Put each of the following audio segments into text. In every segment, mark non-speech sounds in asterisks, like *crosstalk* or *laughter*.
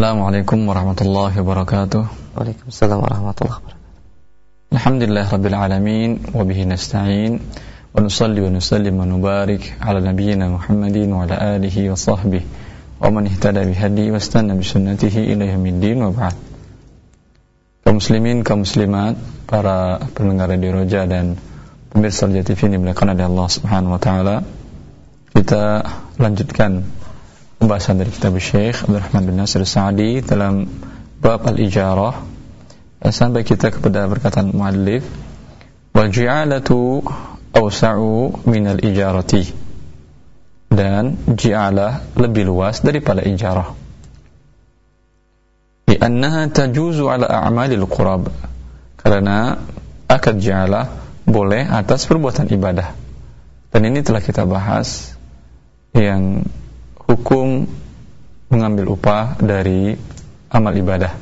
Assalamualaikum warahmatullahi wabarakatuh. Waalaikumsalam warahmatullahi wabarakatuh. Alhamdulillah rabbil alamin wa bihi nasta'in wa nusalli wa nusallim wa nubarik ala nabiyyina Muhammadin wa ala alihi wa sahbihi wa man ihtada bihadi wa istanna bi sunnatihi ila yaumiddin wa ba'd. Kaum muslimin, kaum muslimat, para pendengar Radio Roja dan pemirsa Roja TV ini dimuliakan oleh Allah Subhanahu wa taala. Kita lanjutkan pembahasan dari kitab Syekh Abdul Rahman bin Nasir Sa'di dalam bab al-ijarah. Sampai kita kepada perkataan muallif wal ji'alatu awsa'u min al-ijarati dan ji'alah lebih luas daripada ijarah. Li'annaha tajuzu ala a'malil qurab. Karena akad ji'alah boleh atas perbuatan ibadah. Dan ini telah kita bahas yang hukum mengambil upah dari amal ibadah.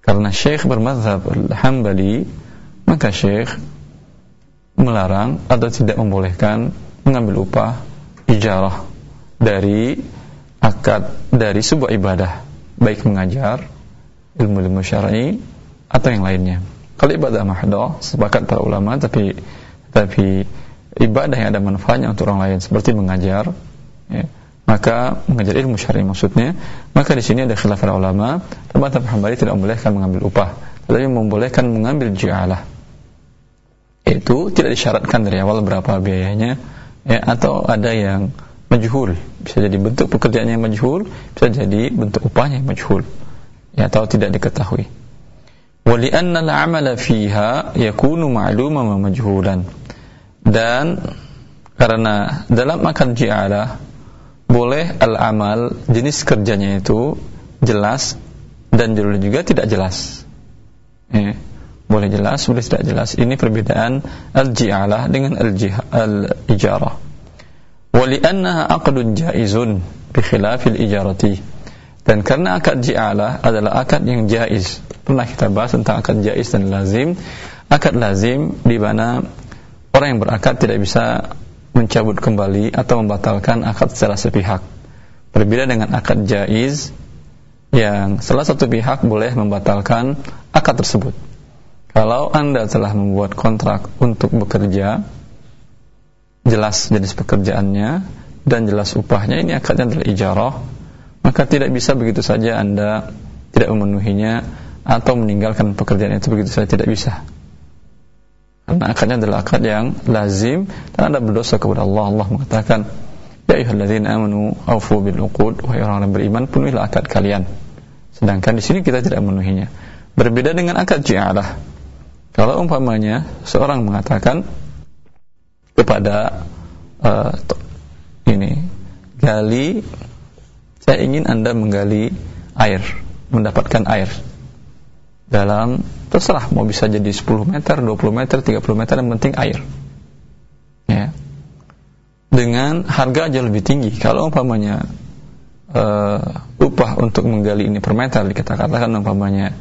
Karena Syekh bermazhab Al-Hambali, maka Syekh melarang atau tidak membolehkan mengambil upah ijarah dari akad dari sebuah ibadah, baik mengajar, ilmu-ilmu syar'i atau yang lainnya. Kalau ibadah mahdoh, sepakat para ulama, tapi tapi ibadah yang ada manfaatnya untuk orang lain seperti mengajar, ya, maka mengajar ilmu syar'i maksudnya maka di sini ada khilaf para ulama. Mazhab Hambali tidak membolehkan mengambil upah tetapi membolehkan mengambil ji'alah itu tidak disyaratkan dari awal berapa biayanya ya atau ada yang majhul. Bisa jadi bentuk pekerjaannya yang majhul bisa jadi bentuk upahnya yang majhul ya atau tidak diketahui. Wali'anna al-amala fiha yakunu ma'luman wa majhulan. Dan karena dalam akad ji'alah boleh al-amal jenis kerjanya itu jelas dan juga tidak jelas. Eh, boleh jelas, boleh tidak jelas. Ini perbedaan al-ji'alah dengan al-ijarah. Wali'annaha aqdun jaizun bi khilafil ijarati. Dan karena akad ji'alah adalah akad yang jaiz. Pernah kita bahas tentang akad jaiz dan lazim. Akad lazim di mana orang yang berakad tidak bisa mencabut kembali atau membatalkan akad secara sepihak. Berbeda dengan akad jaiz yang salah satu pihak boleh membatalkan akad tersebut. Kalau Anda telah membuat kontrak untuk bekerja, jelas jenis pekerjaannya dan jelas upahnya, ini akadnya adalah ijarah, maka tidak bisa begitu saja Anda tidak memenuhinya atau meninggalkan pekerjaan itu begitu saja tidak bisa karena akadnya adalah akad yang lazim dan Anda berdosa kepada Allah. Allah mengatakan, Ya ayyuhalladzina amanu aufu bil uqud wahai orang yang beriman penuhilah akad kalian. Sedangkan di sini kita tidak memenuhinya. Berbeda dengan akad ji'alah. Kalau umpamanya seorang mengatakan kepada uh, ini gali saya ingin Anda menggali air, mendapatkan air dalam terserah mau bisa jadi 10 meter, 20 meter, 30 meter yang penting air. Ya. Dengan harga jauh lebih tinggi. Kalau umpamanya uh, upah untuk menggali ini per meter kita katakan umpamanya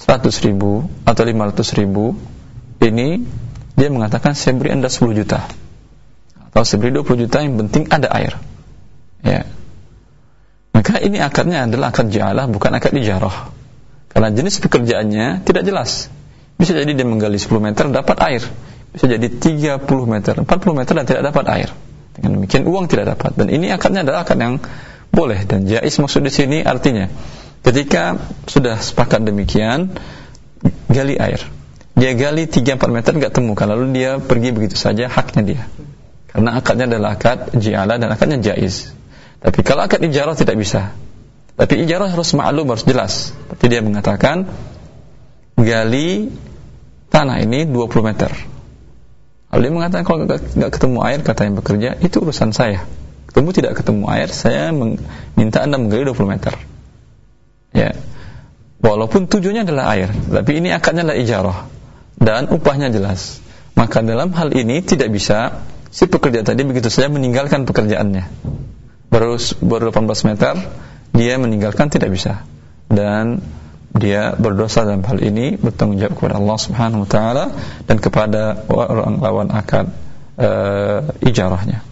100 ribu atau 500 ribu ini dia mengatakan saya beri anda 10 juta atau saya beri 20 juta yang penting ada air ya maka ini akarnya adalah akad jalah bukan akad ijarah karena jenis pekerjaannya tidak jelas. Bisa jadi dia menggali 10 meter dapat air. Bisa jadi 30 meter, 40 meter dan tidak dapat air. Dengan demikian uang tidak dapat. Dan ini akadnya adalah akad yang boleh dan jais maksud di sini artinya ketika sudah sepakat demikian gali air. Dia gali 3 4 meter enggak temukan lalu dia pergi begitu saja haknya dia. Karena akadnya adalah akad ji'ala dan akadnya jais. Tapi kalau akad ijarah tidak bisa. Tapi ijarah harus maklum, harus jelas. Tapi dia mengatakan gali tanah ini 20 meter. Lalu dia mengatakan kalau nggak ketemu air kata yang bekerja itu urusan saya. Ketemu tidak ketemu air saya minta anda menggali 20 meter. Ya, walaupun tujuannya adalah air, tapi ini akadnya adalah ijarah dan upahnya jelas. Maka dalam hal ini tidak bisa si pekerja tadi begitu saja meninggalkan pekerjaannya. Baru baru 18 meter dia meninggalkan tidak bisa dan dia berdosa dalam hal ini bertanggung jawab kepada Allah Subhanahu wa taala dan kepada orang lawan akad uh, ijarahnya.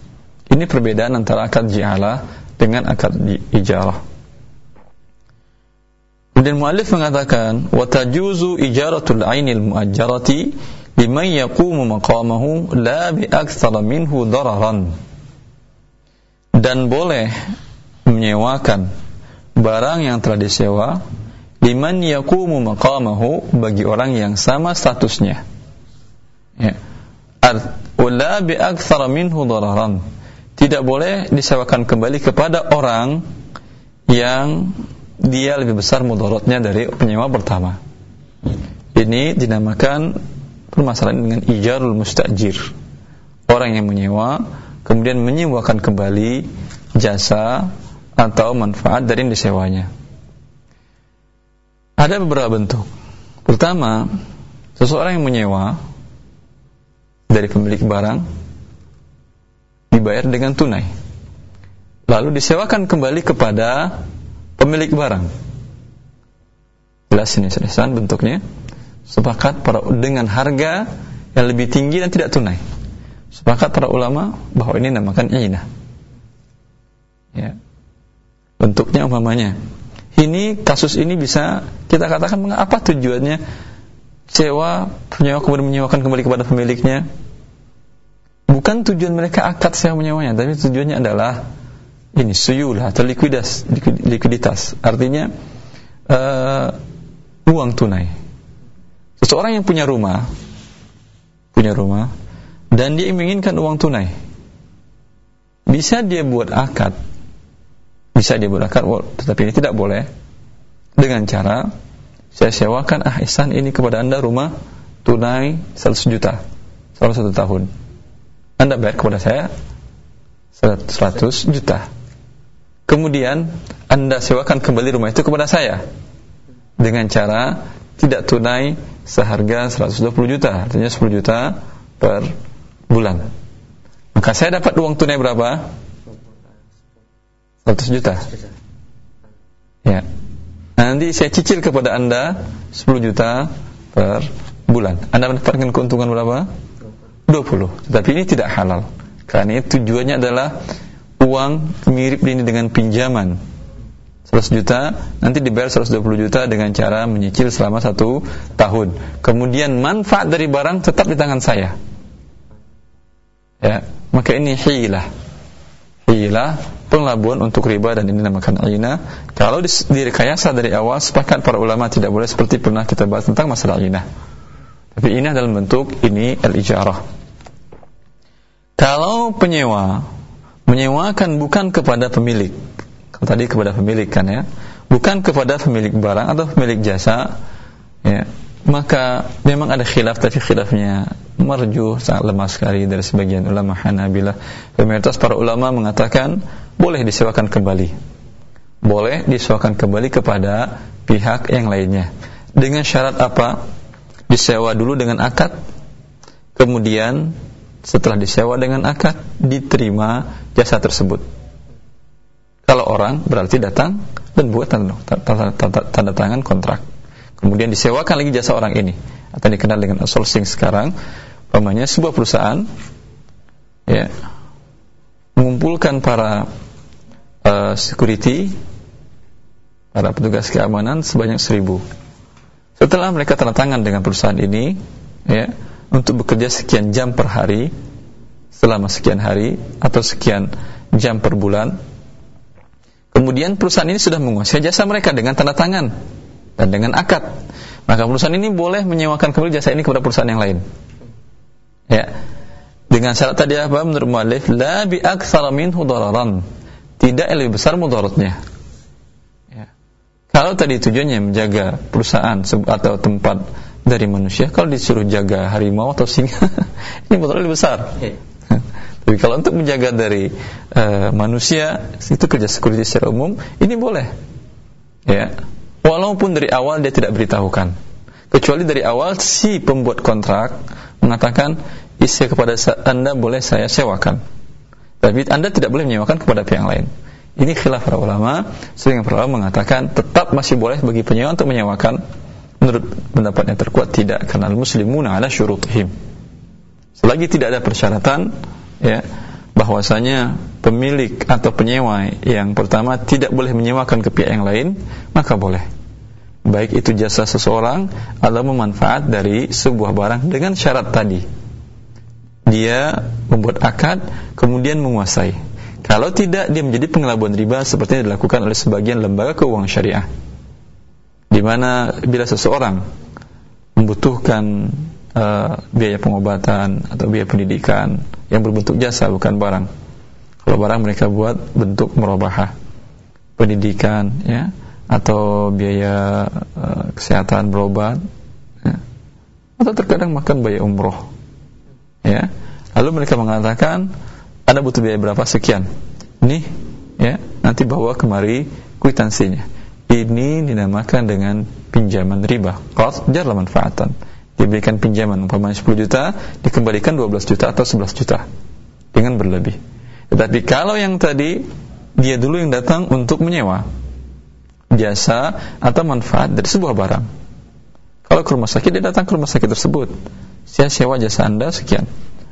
Ini perbedaan antara akad ji'alah dengan akad ijarah. Kemudian muallif mengatakan wa tajuzu ijaratul ainil muajjarati liman yaqumu maqamahu la bi aktsara minhu dararan. Dan boleh menyewakan barang yang telah disewa liman yaqumu maqamahu bagi orang yang sama statusnya. Ya. Wala bi aktsara minhu dararan. Tidak boleh disewakan kembali kepada orang yang dia lebih besar mudaratnya dari penyewa pertama. Ini dinamakan permasalahan dengan ijarul mustajir. Orang yang menyewa kemudian menyewakan kembali jasa atau manfaat dari yang disewanya. Ada beberapa bentuk. Pertama, seseorang yang menyewa dari pemilik barang dibayar dengan tunai. Lalu disewakan kembali kepada pemilik barang. Jelas ini seriusan bentuknya. Sepakat para dengan harga yang lebih tinggi dan tidak tunai. Sepakat para ulama bahwa ini namakan inah. Ya. Bentuknya umpamanya. Ini kasus ini bisa kita katakan apa tujuannya sewa penyewa kemudian menyewakan kembali kepada pemiliknya bukan tujuan mereka akad sewa menyewanya tapi tujuannya adalah ini suyulah atau likuiditas, likuiditas. Artinya uh, uang tunai. Seseorang yang punya rumah, punya rumah, dan dia menginginkan uang tunai, bisa dia buat akad, bisa akad, tetapi ini tidak boleh dengan cara saya sewakan ah ihsan ini kepada anda rumah tunai 100 juta selama satu tahun. Anda bayar kepada saya 100 juta kemudian Anda sewakan kembali rumah itu kepada saya dengan cara tidak tunai seharga 120 juta, artinya 10 juta per bulan. Maka saya dapat uang tunai berapa? 100 juta. Ya. Nanti saya cicil kepada Anda 10 juta per bulan. Anda mendapatkan keuntungan berapa? 20. Tetapi ini tidak halal. Karena tujuannya adalah uang mirip ini dengan pinjaman 100 juta nanti dibayar 120 juta dengan cara menyicil selama satu tahun kemudian manfaat dari barang tetap di tangan saya ya maka ini hilah hilah penglabuan untuk riba dan ini namakan ina kalau direkayasa dari awal sepakat para ulama tidak boleh seperti pernah kita bahas tentang masalah ina tapi ini dalam bentuk ini al-ijarah. Kalau penyewa menyewakan bukan kepada pemilik. Kalau tadi kepada pemilik kan ya. Bukan kepada pemilik barang atau pemilik jasa ya maka memang ada khilaf tapi khilafnya marju sangat lemah sekali dari sebagian ulama Hanabilah mayoritas para ulama mengatakan boleh disewakan kembali boleh disewakan kembali kepada pihak yang lainnya dengan syarat apa disewa dulu dengan akad kemudian setelah disewa dengan akad diterima jasa tersebut. Kalau orang berarti datang dan buat tanda, tanda, tanda, tanda tangan kontrak. Kemudian disewakan lagi jasa orang ini atau dikenal dengan outsourcing sekarang. Pamannya sebuah perusahaan ya mengumpulkan para uh, security para petugas keamanan sebanyak seribu. Setelah mereka tanda tangan dengan perusahaan ini, ya, untuk bekerja sekian jam per hari selama sekian hari atau sekian jam per bulan kemudian perusahaan ini sudah menguasai jasa mereka dengan tanda tangan dan dengan akad. Maka perusahaan ini boleh menyewakan kembali jasa ini kepada perusahaan yang lain. Ya. Dengan syarat tadi apa? Menurut mu'alif la bi aktsara minhu dararan. Tidak lebih besar mudaratnya. Ya. kalau tadi tujuannya menjaga perusahaan atau tempat dari manusia kalau disuruh jaga harimau atau singa *laughs* ini motor lebih besar. Iya. tapi kalau untuk menjaga dari uh, manusia itu kerja security secara umum ini boleh. Ya walaupun dari awal dia tidak beritahukan. Kecuali dari awal si pembuat kontrak mengatakan isi kepada anda boleh saya sewakan. Tapi anda tidak boleh menyewakan kepada pihak lain. Ini khilaf para ulama. Sehingga para ulama mengatakan tetap masih boleh bagi penyewa untuk menyewakan. Menurut pendapat yang terkuat tidak. Karena muslimuna ala syurutihim. Selagi tidak ada persyaratan ya bahwasanya pemilik atau penyewa yang pertama tidak boleh menyewakan ke pihak yang lain maka boleh. Baik itu jasa seseorang atau memanfaat dari sebuah barang dengan syarat tadi. Dia membuat akad kemudian menguasai. Kalau tidak dia menjadi pengelabuan riba seperti yang dilakukan oleh sebagian lembaga keuangan syariah. Di mana bila seseorang membutuhkan uh, biaya pengobatan atau biaya pendidikan yang berbentuk jasa bukan barang. Kalau barang mereka buat bentuk merubah pendidikan ya atau biaya uh, kesehatan berobat ya. atau terkadang makan biaya umroh ya. Lalu mereka mengatakan ada butuh biaya berapa? Sekian. Nih ya nanti bawa kemari kwitansinya. Ini dinamakan dengan pinjaman riba. Qard jar manfaatan diberikan pinjaman umpamanya 10 juta dikembalikan 12 juta atau 11 juta dengan berlebih tetapi kalau yang tadi dia dulu yang datang untuk menyewa jasa atau manfaat dari sebuah barang. Kalau ke rumah sakit, dia datang ke rumah sakit tersebut. Saya sewa jasa Anda sekian.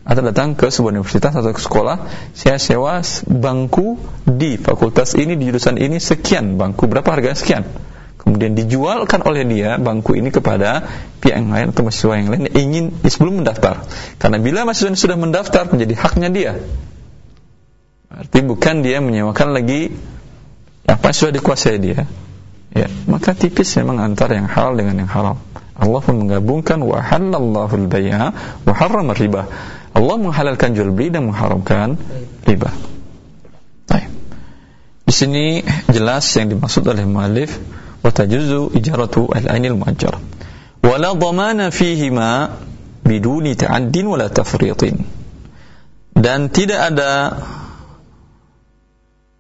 Atau datang ke sebuah universitas atau ke sekolah, saya sewa bangku di fakultas ini, di jurusan ini sekian. Bangku berapa harganya sekian. Kemudian dijualkan oleh dia bangku ini kepada pihak yang lain atau mahasiswa yang lain yang ingin sebelum mendaftar. Karena bila mahasiswa ini sudah mendaftar menjadi haknya dia. Arti bukan dia menyewakan lagi apa sudah dikuasai dia ya maka tipis memang antara yang halal dengan yang haram Allah pun menggabungkan wa halallahu al-bai'a wa harrama riba Allah menghalalkan jual beli dan mengharamkan riba Baik. Di sini jelas yang dimaksud oleh muallif al-ainil muajjar wa la dhamana fihima biduni ta'addin wa la tafritin dan tidak ada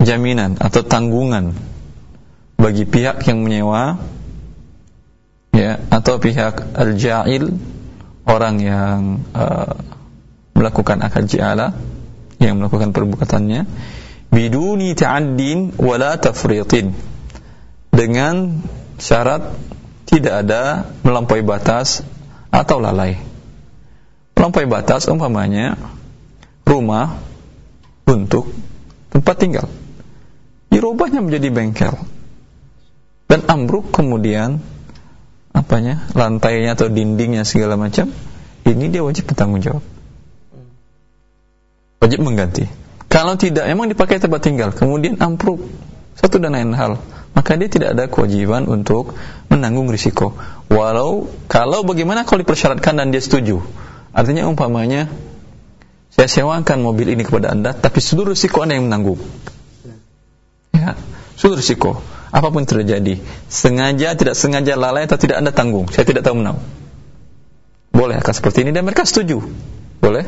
jaminan atau tanggungan bagi pihak yang menyewa ya atau pihak al-ja'il orang yang uh, melakukan akad ja'ala yang melakukan perbuatannya biduni ta'addin wala tafritin dengan syarat tidak ada melampaui batas atau lalai. Melampaui batas umpamanya rumah untuk tempat tinggal. Dirubahnya menjadi bengkel. Dan ambruk kemudian apanya lantainya atau dindingnya segala macam ini dia wajib bertanggung jawab. Wajib mengganti. Kalau tidak emang dipakai tempat tinggal kemudian ambruk. Satu dan lain hal maka dia tidak ada kewajiban untuk menanggung risiko. Walau kalau bagaimana kalau dipersyaratkan dan dia setuju. Artinya umpamanya saya sewakan mobil ini kepada anda tapi seluruh risiko anda yang menanggung. Ya seluruh risiko. Apa pun terjadi sengaja tidak sengaja lalai atau tidak anda tanggung. Saya tidak tahu menau boleh akan seperti ini? Dan mereka setuju. Boleh?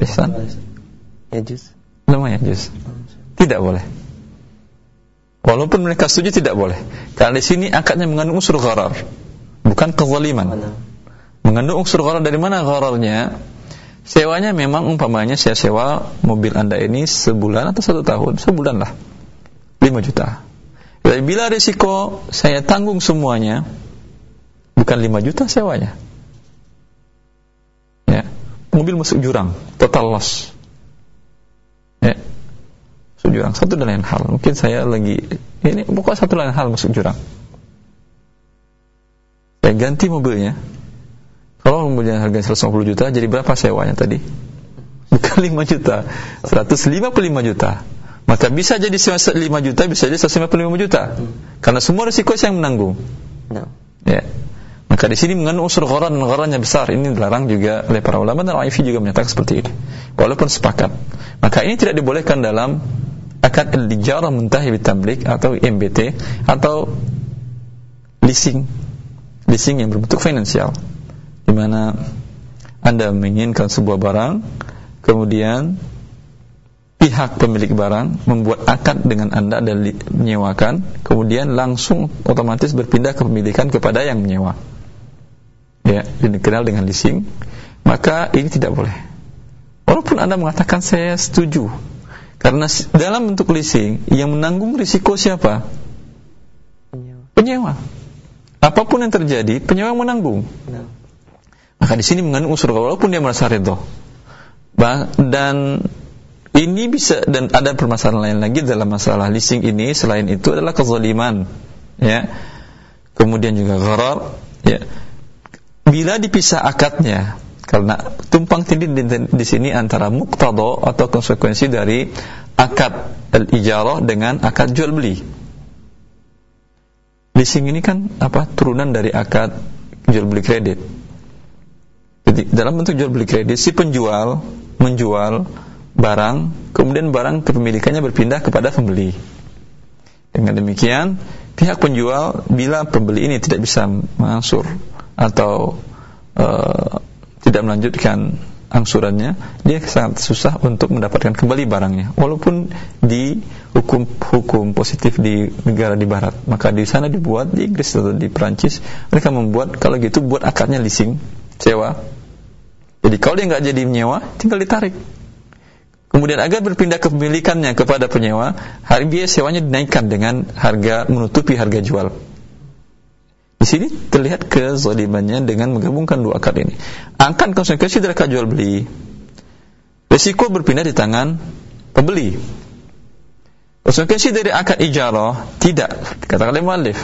Ihsan ya juz lumayan juz tidak boleh walaupun mereka setuju tidak boleh karena di sini akadnya mengandung unsur gharar bukan kezaliman mengandung unsur gharar dari mana ghararnya Sewanya memang umpamanya saya sewa mobil anda ini sebulan atau satu tahun, sebulan lah, 5 juta. Jadi bila risiko saya tanggung semuanya, bukan 5 juta sewanya. Ya, mobil masuk jurang, total loss. Ya, masuk jurang. Satu dan lain hal. Mungkin saya lagi ini pokoknya satu lain hal masuk jurang. Saya ganti mobilnya, kalau mobilnya harganya 150 juta, jadi berapa sewanya tadi? Bukan 5 juta, 155 juta. Maka bisa jadi 5 juta, bisa jadi 155 juta. Karena semua risiko saya yang menanggung. No. Ya. Maka di sini mengandung unsur gharan dan gharannya besar. Ini dilarang juga oleh para ulama dan Aifi juga menyatakan seperti ini. Walaupun sepakat. Maka ini tidak dibolehkan dalam akad al-dijarah muntahi bitablik atau MBT atau leasing. Leasing yang berbentuk finansial di mana Anda menginginkan sebuah barang, kemudian pihak pemilik barang membuat akad dengan Anda dan menyewakan, kemudian langsung otomatis berpindah kepemilikan kepada yang menyewa. Ya, dikenal dengan leasing, maka ini tidak boleh. Walaupun Anda mengatakan saya setuju, karena dalam bentuk leasing yang menanggung risiko siapa? Penyewa. penyewa. Apa pun yang terjadi, penyewa menanggung. Nah. Maka di sini mengandung unsur walaupun dia merasa ridho. Dan ini bisa dan ada permasalahan lain lagi dalam masalah leasing ini selain itu adalah kezaliman ya kemudian juga gharar ya bila dipisah akadnya karena tumpang tindih di, di sini antara muktado atau konsekuensi dari akad al-ijarah dengan akad jual beli leasing ini kan apa turunan dari akad jual beli kredit jadi dalam bentuk jual beli kredit si penjual menjual barang, kemudian barang kepemilikannya berpindah kepada pembeli. Dengan demikian, pihak penjual bila pembeli ini tidak bisa mengangsur atau uh, tidak melanjutkan angsurannya, dia sangat susah untuk mendapatkan kembali barangnya. Walaupun di hukum hukum positif di negara di barat, maka di sana dibuat di Inggris atau di Perancis, mereka membuat kalau gitu buat akadnya leasing, sewa. Jadi kalau dia nggak jadi menyewa, tinggal ditarik Kemudian agar berpindah kepemilikannya kepada penyewa, harga biaya sewanya dinaikkan dengan harga menutupi harga jual. Di sini terlihat kezalimannya dengan menggabungkan dua akad ini. Angkat konsekuensi dari akad jual beli. Risiko berpindah di tangan pembeli. Konsekuensi dari akad ijarah tidak dikatakan oleh muallif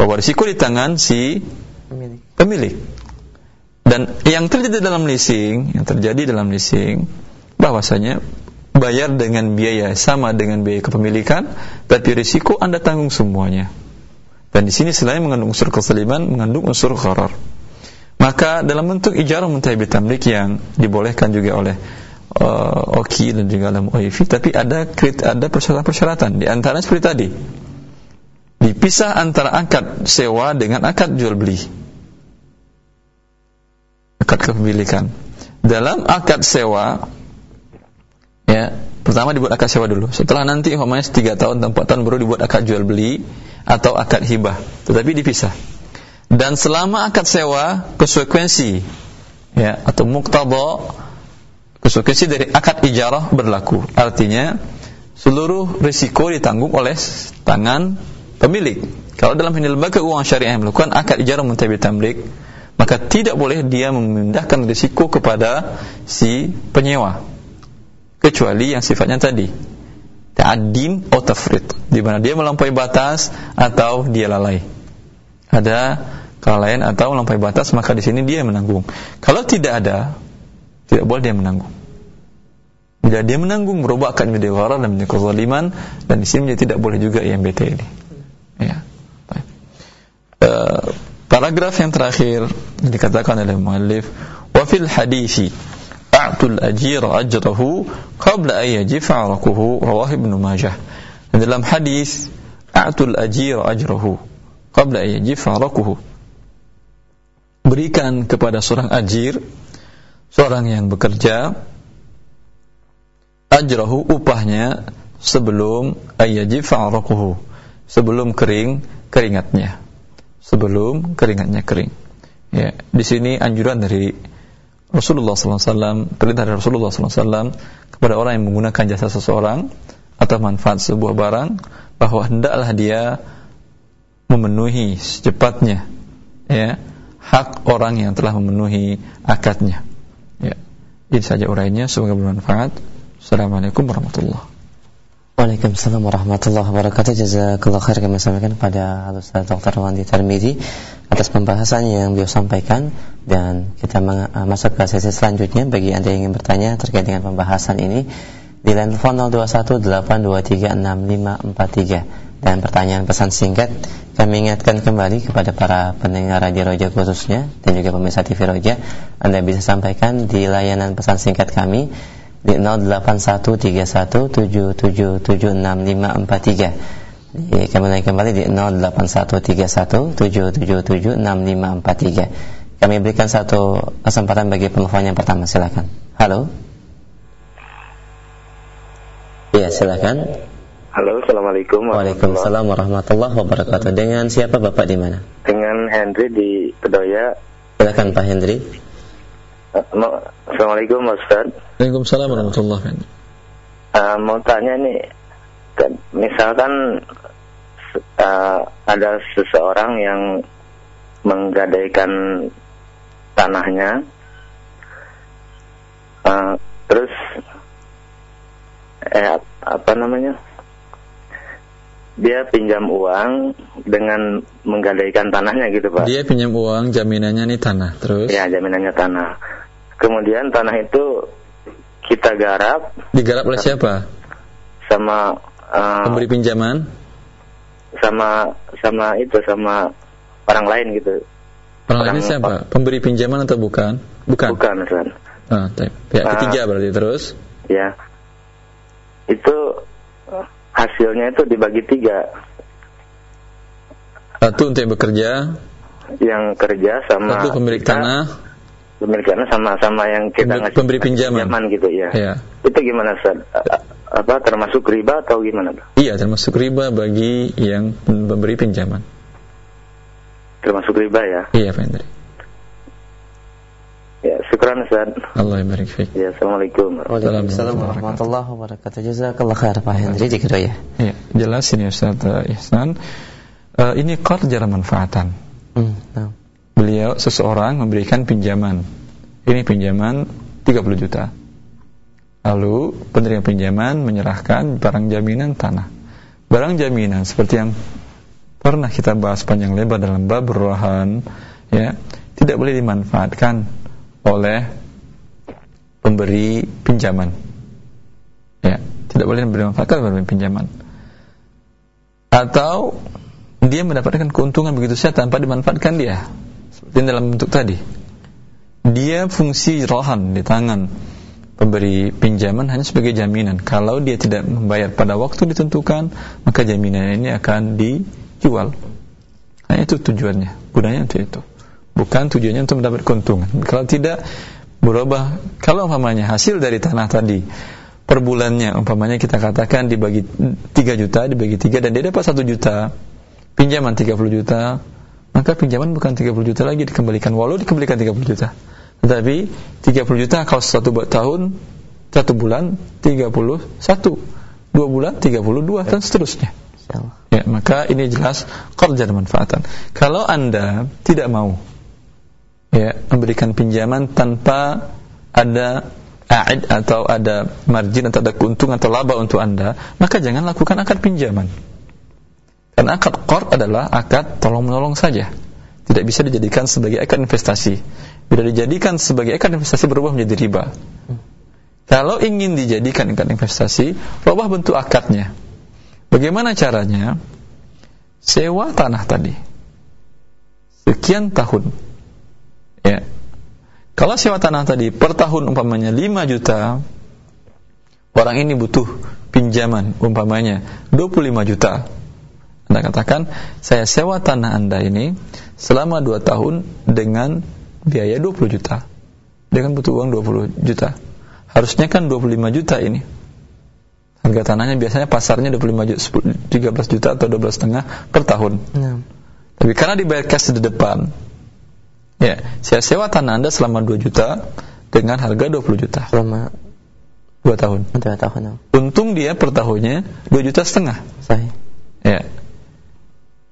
bahwa risiko di tangan si pemilik. pemilik. Dan yang terjadi dalam leasing, yang terjadi dalam leasing bahwasanya bayar dengan biaya sama dengan biaya kepemilikan, tapi risiko Anda tanggung semuanya. Dan di sini selain mengandung unsur keseliman, mengandung unsur gharar. Maka dalam bentuk ijarah muntahi tamlik yang dibolehkan juga oleh uh, Oki dan juga dalam OIV, tapi ada ada persyaratan-persyaratan di antara seperti tadi. Dipisah antara akad sewa dengan akad jual beli. Akad kepemilikan. Dalam akad sewa ya pertama dibuat akad sewa dulu setelah nanti umpamanya 3 tahun atau 4 tahun baru dibuat akad jual beli atau akad hibah. Tetapi dipisah. Dan selama akad sewa konsekuensi ya atau muktadha konsekuensi dari akad ijarah berlaku. Artinya seluruh risiko ditanggung oleh tangan pemilik. Kalau dalam lembaga keuangan syariah yang melakukan akad ijarah muntabi tamlik maka tidak boleh dia memindahkan risiko kepada si penyewa. Kecuali yang sifatnya tadi ta'addin atau tafrid di mana dia melampaui batas atau dia lalai. Ada kelalaian atau melampaui batas maka di sini dia menanggung. Kalau tidak ada tidak boleh dia menanggung. Bila dia menanggung merubah akan menjadi gharar dan menjadi kezaliman dan di sini tidak boleh juga IMBT ini. Ya. Uh, paragraf yang terakhir dikatakan oleh muallif wa fil hadisi a'tul ajir ajrahu qabla an yajifa arakuhu rawah Ibnu Majah. Dalam hadis a'tul ajir ajrahu qabla an yajifa arakuhu berikan kepada seorang ajir seorang yang bekerja ajrahu upahnya sebelum ayajifa arakuhu sebelum kering keringatnya sebelum keringatnya kering. Ya di sini anjuran dari Rasulullah SAW perintah dari Rasulullah SAW kepada orang yang menggunakan jasa seseorang atau manfaat sebuah barang bahwa hendaklah dia memenuhi secepatnya ya hak orang yang telah memenuhi akadnya. Ya ini saja urainya semoga bermanfaat. Assalamualaikum warahmatullahi Waalaikumsalam warahmatullahi wabarakatuh. Jazakallah khair kami sampaikan kepada Ustaz Dr. Wandi Tarmidi atas pembahasan yang beliau sampaikan. Dan kita uh, masuk ke sesi selanjutnya. Bagi Anda yang ingin bertanya terkait dengan pembahasan ini di line telepon 0218236543 dan pertanyaan pesan singkat kami ingatkan kembali kepada para pendengar Radio Roja khususnya dan juga pemirsa TV Roja Anda bisa sampaikan di layanan pesan singkat kami di 081317776543 di, kami naik kembali di 081317776543 kami berikan satu kesempatan bagi penelpon yang pertama. Silakan. Halo? Ya silakan. Halo assalamualaikum waalaikumsalam warahmatullahi wabarakatuh. Dengan siapa bapak di mana? Dengan Henry di Kedoya. Silakan Pak Henry Assalamualaikum Ustaz. Waalaikumsalam warahmatullahi wabarakatuh. Uh, Mau tanya nih Misalkan uh, Ada seseorang yang Menggadaikan Tanahnya uh, Terus eh apa namanya dia pinjam uang dengan menggadaikan tanahnya gitu pak Dia pinjam uang, jaminannya nih tanah. Terus ya jaminannya tanah kemudian tanah itu kita garap digarap oleh siapa? sama eh, Pemberi pinjaman? sama sama itu sama orang lain gitu Orang Orang- siapa? Pemberi pinjaman atau bukan? Bukan. bukan Ustaz. Ah, pihak Ah. ketiga berarti terus. ya itu hasilnya itu dibagi tiga Satu untuk yang bekerja, yang kerja sama satu pemilik kita, tanah, pemilik tanah sama sama yang kita Pemberi- ngasih pemberi pinjaman. gitu ya ya. itu gimana Ustaz? Apa termasuk riba atau gimana Iya, termasuk riba bagi yang pemberi pinjaman. termasuk riba ya Iya, Pak Hendri. ya syukran Ustaz Allah yang barik fiik. ya assalamualaikum Waalaikumsalam warahmatullahi wabarakatuh. Jazakallah khair Pak Hendri di Kedoya. Iya, jelas ini Ustaz eh, Ihsan. Eh, ini qard jarang manfaatan. Hmm, nah. Beliau seseorang memberikan pinjaman. Ini pinjaman 30 juta. Lalu penerima pinjaman menyerahkan barang jaminan tanah. Barang jaminan seperti yang pernah kita bahas panjang lebar dalam bab ruhan ya, tidak boleh dimanfaatkan oleh pemberi pinjaman. Ya, tidak boleh dimanfaatkan oleh pemberi pinjaman. Atau dia mendapatkan keuntungan begitu saja tanpa dimanfaatkan dia. Seperti dalam bentuk tadi. Dia fungsi rohan di tangan pemberi pinjaman hanya sebagai jaminan. Kalau dia tidak membayar pada waktu ditentukan, maka jaminan ini akan dijual. Nah itu tujuannya, gunanya untuk itu. Bukan tujuannya untuk mendapat keuntungan. Kalau tidak berubah, kalau umpamanya hasil dari tanah tadi per bulannya umpamanya kita katakan dibagi 3 juta, dibagi 3 dan dia dapat 1 juta, pinjaman 30 juta, maka pinjaman bukan 30 juta lagi dikembalikan walau dikembalikan 30 juta. Tetapi 30 juta kalau satu buat tahun, satu bulan 31, dua bulan 32 dan seterusnya. Ya, maka ini jelas qarja manfaatan. Kalau Anda tidak mau ya memberikan pinjaman tanpa ada aid atau ada margin atau ada keuntungan atau laba untuk Anda, maka jangan lakukan akad pinjaman. Karena akad qard adalah akad tolong-menolong saja. Tidak bisa dijadikan sebagai akad investasi. Bila dijadikan sebagai akad investasi berubah menjadi riba. Kalau ingin dijadikan akad investasi, rubah bentuk akadnya. Bagaimana caranya? Sewa tanah tadi. Sekian tahun. Ya. Kalau sewa tanah tadi per tahun umpamanya 5 juta, orang ini butuh pinjaman umpamanya 25 juta. Anda katakan, saya sewa tanah Anda ini selama 2 tahun dengan biaya 20 juta. Dia kan butuh uang 20 juta. Harusnya kan 25 juta ini. Harga tanahnya biasanya pasarnya 25 juta, 13 juta atau 12 setengah per tahun. Nah. Tapi karena dibayar cash di depan, ya, saya sewa tanah Anda selama 2 juta dengan harga 20 juta, Selama 2 tahun. dua tahun. nah. Untung dia per tahunnya 2 juta setengah. Sahih. Ya.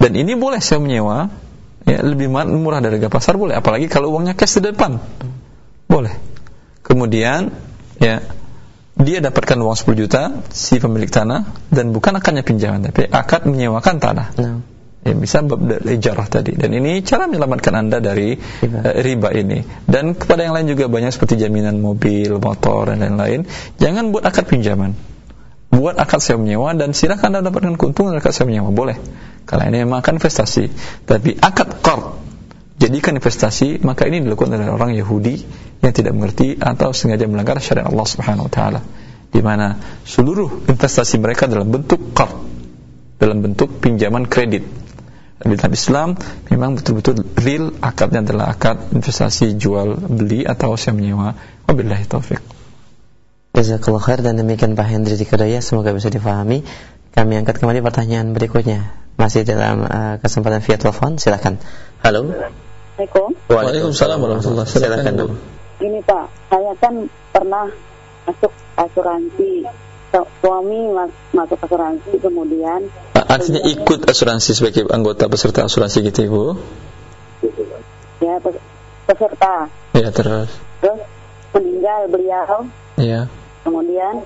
Dan ini boleh saya menyewa ya lebih murah dari harga pasar boleh apalagi kalau uangnya cash di depan. Boleh. Kemudian ya dia dapatkan uang 10 juta si pemilik tanah dan bukan akadnya pinjaman tapi akad menyewakan tanah. Nah. Ya, bisa ijarah tadi dan ini cara menyelamatkan anda dari Riba. eh, riba ini dan kepada yang lain juga banyak seperti jaminan mobil, motor dan lain-lain jangan buat akad pinjaman buat akad sewa menyewa dan silakan anda dapatkan keuntungan dari akad sewa menyewa boleh kalau ini memang akan investasi tapi akad qard jadikan investasi maka ini dilakukan oleh orang Yahudi yang tidak mengerti atau sengaja melanggar syariat Allah Subhanahu wa taala di mana seluruh investasi mereka dalam bentuk qard dalam bentuk pinjaman kredit. Di dalam Islam memang betul-betul real akadnya adalah akad investasi jual beli atau sewa menyewa. Wabillahi taufik Jazakallah khair dan demikian Pak Hendri di Kedaya semoga bisa difahami. Kami angkat kembali pertanyaan berikutnya. Masih dalam uh, kesempatan via telepon, silakan. Halo. Assalamualaikum. Waalaikumsalam warahmatullahi wabarakatuh. Silakan Bu. Ini Pak, saya kan pernah masuk asuransi. Su- Suami mas- masuk asuransi, kemudian Artinya ikut asuransi sebagai anggota peserta asuransi gitu Ibu? ya pes- peserta. Ya terus. Terus meninggal beliau, Ya. kemudian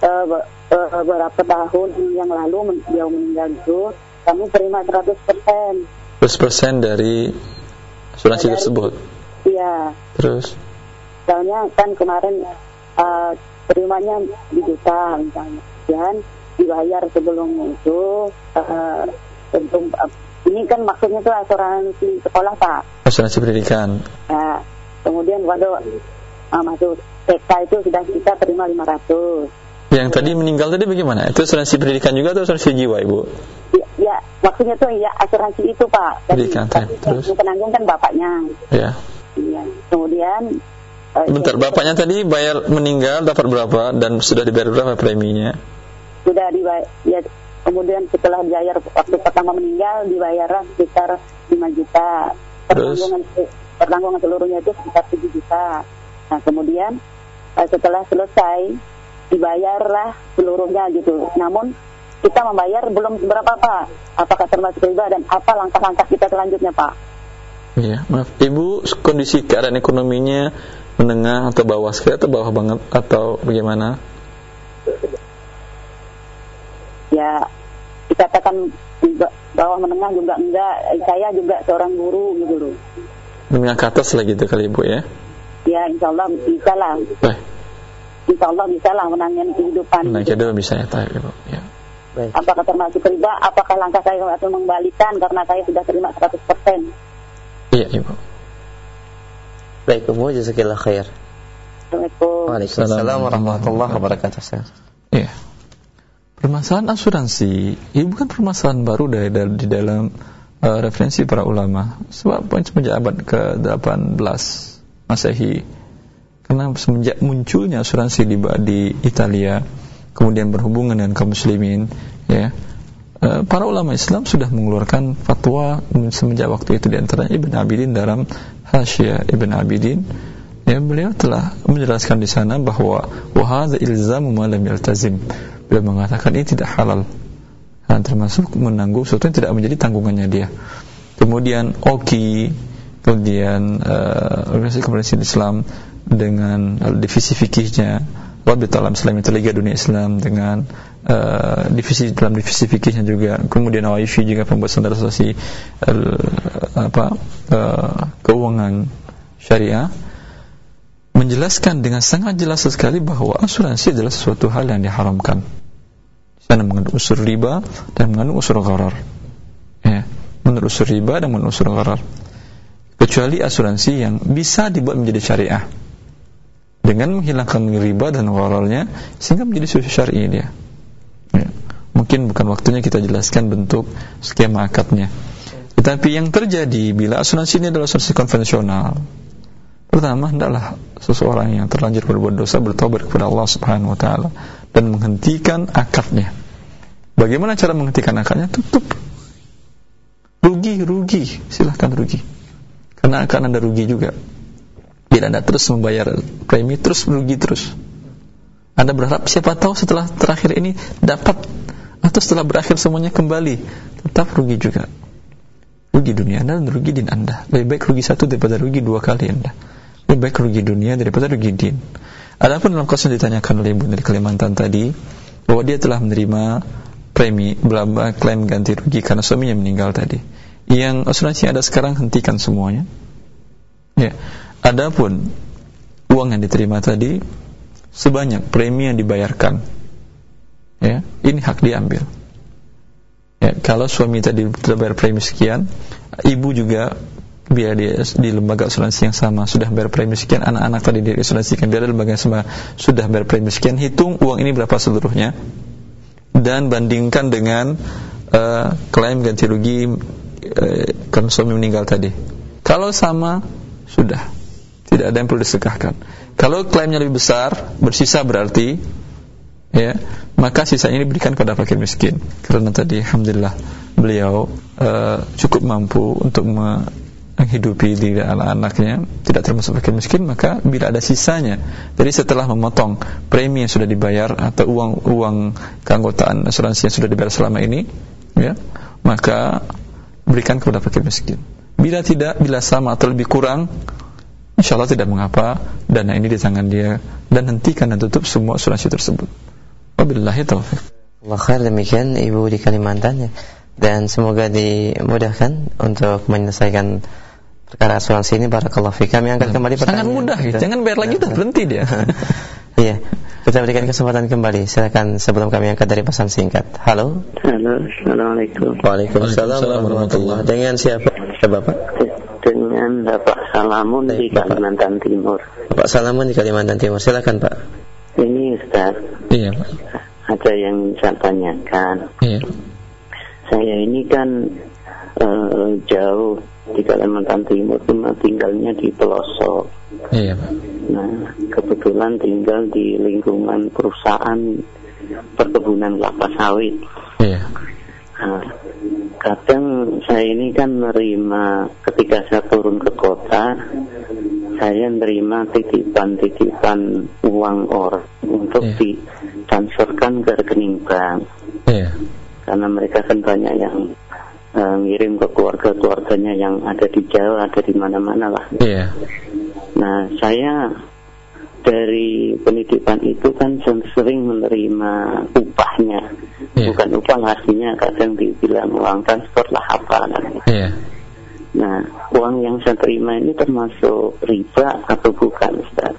eh, beberapa tahun yang lalu dia meninggal itu kami terima 100 persen. 100% dari asuransi tersebut. Iya, Terus soalnya kan kemarin eh, terimanya di juta misalnya, dan dibayar sebelum itu eh, tentu eh, ini kan maksudnya itu asuransi sekolah pak. asuransi pendidikan. Nah, kemudian waktu uh, masuk TK itu sudah kita terima 500. Yang tadi meninggal tadi bagaimana? Itu asuransi pendidikan juga atau asuransi jiwa, Ibu? Ya, ya, maksudnya tuh ya asuransi itu Pak. Jadi, Pendidikan, tapi terus? yang penanggung kan bapaknya. Ya. Iya. Kemudian eh, Bentar, bapaknya tadi bayar meninggal dapat berapa dan sudah dibayar berapa preminya? sudah dibayar ya kemudian setelah dibayar waktu pertama meninggal dibayar sekitar 5 juta. Terus? Pertanggungan pertanggungan seluruhnya itu sekitar 7 juta. Nah, kemudian eh, setelah selesai dibayarlah seluruhnya gitu. Namun kita membayar belum seberapa Pak. Apakah termasuk riba dan apa langkah-langkah kita selanjutnya Pak? Iya, maaf. Ibu kondisi keadaan ekonominya menengah atau bawah sekali atau bawah banget atau bagaimana? Ya dikatakan di ba- bawah menengah juga enggak. Saya juga seorang guru gitu loh. Menengah ke atas lah gitu kali Ibu ya. Ya insya Allah bisa lah. Baik, Insya Allah bisa lah menangani kehidupan. nah kedua bisa ya, tahu Ibu. Ya. Baik. Apakah termasuk riba? Apakah langkah saya akan mengembalikan karena saya sudah terima 100%? Iya, Ibu. Baik, Umu jazakillah khair. Assalamualaikum. Waalaikumsalam warahmatullahi wabarakatuh. Iya. Permasalahan asuransi, ini bukan permasalahan baru dari, dari di dalam uh, referensi para ulama. Sebab semenjak abad ke-18 Masehi, karena semenjak munculnya asuransi di, di Italia, kemudian berhubungan dengan kaum muslimin, ya, uh, para ulama Islam sudah mengeluarkan fatwa semenjak waktu itu di antaranya Ibn Abidin dalam Hasyiah Ibn Abidin. Ya beliau telah menjelaskan di sana bahwa wahada ilzamu ma lam yaltazim. Beliau mengatakan ini tidak halal. Dan termasuk menanggung sesuatu yang tidak menjadi tanggungannya dia. Kemudian OKI kemudian uh, organisasi komunikasi Islam dengan uh, divisi fikihnya Rabit Alam Islam itu Liga Dunia Islam dengan uh, divisi dalam divisi fikihnya juga kemudian OIV juga pembuat standarisasi uh, apa uh, keuangan syariah menjelaskan dengan sangat jelas sekali bahwa asuransi adalah sesuatu hal yang diharamkan. Di sana mengandung unsur riba dan mengandung unsur gharar. Ya, mengandung unsur riba dan mengandung unsur gharar. Kecuali asuransi yang bisa dibuat menjadi syariah dengan menghilangkan riba dan ghararnya sehingga menjadi sesuatu syar'i dia. Ya. Mungkin bukan waktunya kita jelaskan bentuk skema akadnya. Tetapi yang terjadi bila asuransi ini adalah asuransi konvensional, Pertama, hendaklah seseorang yang terlanjur berbuat dosa bertobat kepada Allah Subhanahu wa taala dan menghentikan akadnya. Bagaimana cara menghentikan akadnya? Tutup. Rugi, rugi, silahkan rugi. Karena akan Anda rugi juga. Bila Anda terus membayar premi, terus rugi terus. Anda berharap siapa tahu setelah terakhir ini dapat atau setelah berakhir semuanya kembali, tetap rugi juga. Rugi dunia Anda dan rugi din Anda. Lebih baik rugi satu daripada rugi dua kali Anda lebih baik rugi dunia daripada rugi din. Adapun dalam kasus yang ditanyakan oleh ibu dari Kalimantan tadi, bahwa dia telah menerima premi, belum klaim ganti rugi karena suaminya meninggal tadi. Yang asuransi ada sekarang hentikan semuanya. Ya. Adapun uang yang diterima tadi sebanyak premi yang dibayarkan, ya, ini hak diambil. Ya, kalau suami tadi telah bayar premi sekian, ibu juga biar dia di lembaga asuransi yang sama sudah bayar premi sekian anak-anak tadi diasuransikan biar lembaga yang sama sudah bayar premi sekian hitung uang ini berapa seluruhnya. Dan bandingkan dengan uh, klaim ganti rugi uh, karena suami meninggal tadi. Kalau sama sudah tidak ada yang perlu disekahkan kalau klaimnya lebih besar bersisa berarti ya maka sisanya diberikan kepada fakir miskin. Karena tadi alhamdulillah beliau uh, cukup mampu untuk menghidupi diri anak-anaknya tidak termasuk fakir miskin maka bila ada sisanya jadi setelah memotong premi yang sudah dibayar atau uang uang keanggotaan asuransi yang sudah dibayar selama ini ya maka berikan kepada fakir miskin. Bila tidak bila sama atau lebih kurang insya Allah tidak mengapa dana ini di tangan dia dan hentikan dan tutup semua asuransi tersebut Wabillahi taufiq. Allah khair demikian Ibu di Kalimantan ya. Dan semoga dimudahkan untuk menyelesaikan perkara asuransi ini barakallahu fi. Kami angkat kembali Sangat pertanyaan. mudah gitu. Jangan bayar lagi udah berhenti dia. *laughs* Iya. Kita berikan kesempatan kembali. Silakan sebelum kami angkat dari pesan singkat. Halo. Halo, Assalamualaikum. Waalaikumsalam warahmatullahi Dengan siapa? Siapa Bapak? Dengan Bapak Salamun di Baik, Bapak. Kalimantan Timur. Pak Salamun di Kalimantan Timur. Silakan Pak. Ini Ustaz, iya, Pak. ada yang saya tanyakan. Iya. Saya ini kan eh, jauh di Kalimantan Timur, cuma tinggalnya di pelosok. Iya, Pak. Nah, kebetulan tinggal di lingkungan perusahaan perkebunan kelapa sawit. Iya. Nah, kadang saya ini kan menerima ketika saya turun ke kota, saya menerima titipan-titipan uang orang untuk Iya. ditransferkan ke rekening bank. Iya. Karena mereka kan banyak yang eh, ngirim ke keluarga-keluarganya yang ada di Jawa, ada di mana-mana lah. Iya. Nah, saya dari penitipan itu kan sering menerima upahnya. Iya. Bukan upah artinya kadang dibilang uang transfer lah apa kan. Iya. Nah, uang yang saya terima ini termasuk riba atau bukan, Ustaz?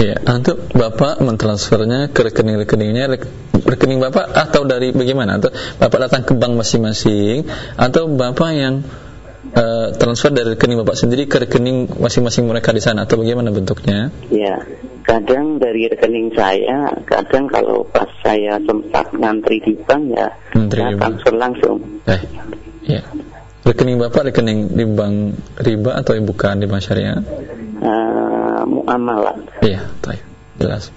Iya, untuk Bapak mentransfernya ke rekening-rekeningnya rek- rekening Bapak atau dari bagaimana? Atau Bapak datang ke bank masing-masing atau Bapak yang eh, transfer dari rekening Bapak sendiri ke rekening masing-masing mereka di sana atau bagaimana bentuknya? Ya, kadang dari rekening saya, kadang kalau pas saya sempat ngantri di bank ya, Ngantri saya transfer langsung. Eh, iya. Rekening Bapak rekening di bank riba atau bukan di bank syariah? Eh, muamalah. Iya, baik. Jelas.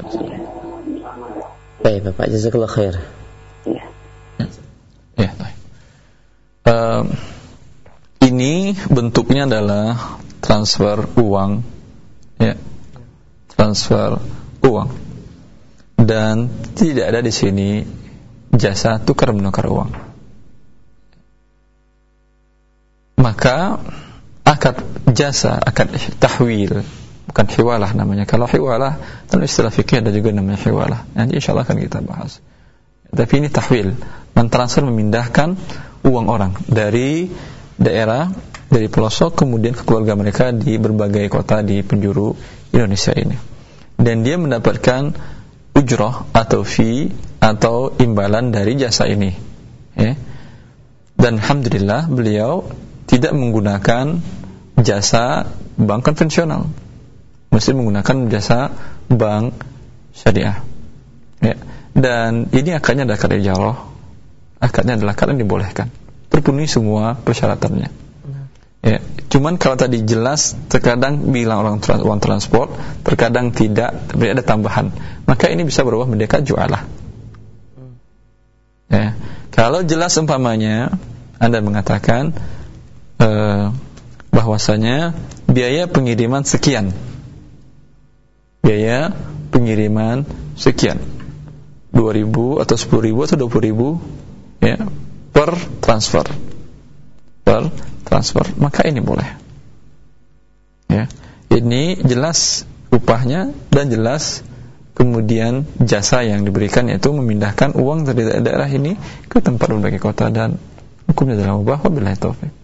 Baik Bapak, jazakallah khair. Ya. Ya, baik. Ehm, ini bentuknya adalah transfer uang, ya, transfer uang, dan tidak ada di sini jasa tukar menukar uang. Maka akad jasa, akad tahwil, bukan hiwalah namanya. Kalau hiwalah, dalam istilah fikih ada juga namanya hiwalah. Nanti insya Allah akan kita bahas. Tapi ini tahwil, mentransfer memindahkan uang orang dari daerah dari pelosok kemudian ke keluarga mereka di berbagai kota di penjuru Indonesia ini. Dan dia mendapatkan ujroh atau fee atau imbalan dari jasa ini. Ya. Dan alhamdulillah beliau tidak menggunakan jasa bank konvensional. Mesti menggunakan jasa bank syariah. Ya. Dan ini akadnya adalah akad ijarah. Akadnya adalah yang dibolehkan. Terpenuhi semua persyaratannya. Ya, cuman kalau tadi jelas terkadang bilang orang trans, uang transport, terkadang tidak, tapi ada tambahan. Maka ini bisa berubah mendekat jualah. Ya. Kalau jelas umpamanya Anda mengatakan eh, bahwasanya biaya pengiriman sekian. Biaya pengiriman sekian. 2000 atau 10.000 atau 20.000 ya per transfer. Per transfer. Maka ini boleh. Ya. Ini jelas upahnya dan jelas kemudian jasa yang diberikan yaitu memindahkan uang dari daerah ini ke tempat berbagai kota dan hukumnya adalah mubah wabillahi taufik.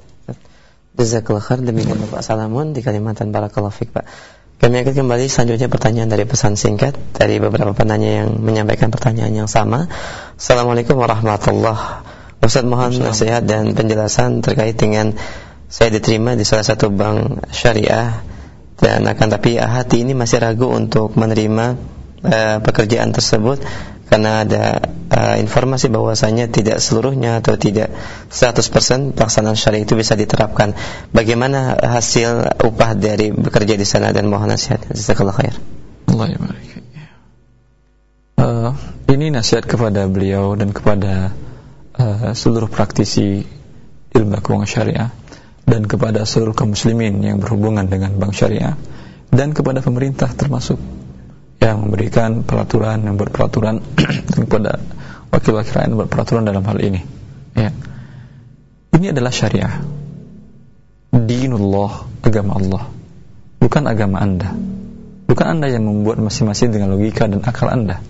Jazakallah khair demikian Bapak Salamun di Kalimantan Barakallahu Fik Pak. Kami akan kembali selanjutnya pertanyaan dari pesan singkat dari beberapa penanya yang menyampaikan pertanyaan yang sama. Assalamualaikum warahmatullahi Ustaz mohon nasihat dan penjelasan terkait dengan saya diterima di salah satu bank syariah dan akan tapi hati ini masih ragu untuk menerima eh, pekerjaan tersebut karena ada eh, informasi bahwasanya tidak seluruhnya atau tidak 100% pelaksanaan syariah itu bisa diterapkan. Bagaimana hasil upah dari bekerja di sana dan mohon nasihat. Jazakallah khair. Allah. Eh, ini nasihat kepada beliau dan kepada eh, seluruh praktisi ilmu keuangan syariah dan kepada seluruh kaum muslimin yang berhubungan dengan bank syariah dan kepada pemerintah termasuk yang memberikan peraturan yang berperaturan *clears throat* kepada wakil-wakil rakyat berperaturan dalam hal ini. Ya. Ini adalah syariah. Dinullah agama Allah. Bukan agama anda. Bukan anda yang membuat masing-masing dengan logika dan akal anda.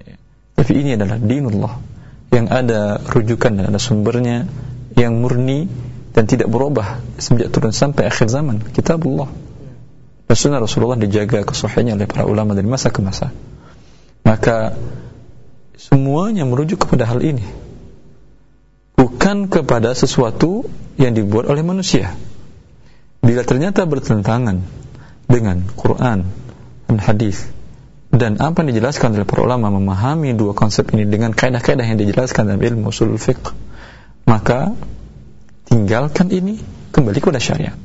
Ya. tapi ini adalah dinullah. Yang ada rujukan dan ada sumbernya yang murni dan tidak berubah sejak turun sampai akhir zaman. Kitabullah. Dan sunnah Rasulullah dijaga kesohihannya oleh para ulama dari masa ke masa. Maka semuanya merujuk kepada hal ini. Bukan kepada sesuatu yang dibuat oleh manusia. Bila ternyata bertentangan dengan Quran dan hadis dan apa yang dijelaskan oleh para ulama memahami dua konsep ini dengan kaidah-kaidah yang dijelaskan dalam ilmu usul fiqh maka tinggalkan ini kembali kepada syariat.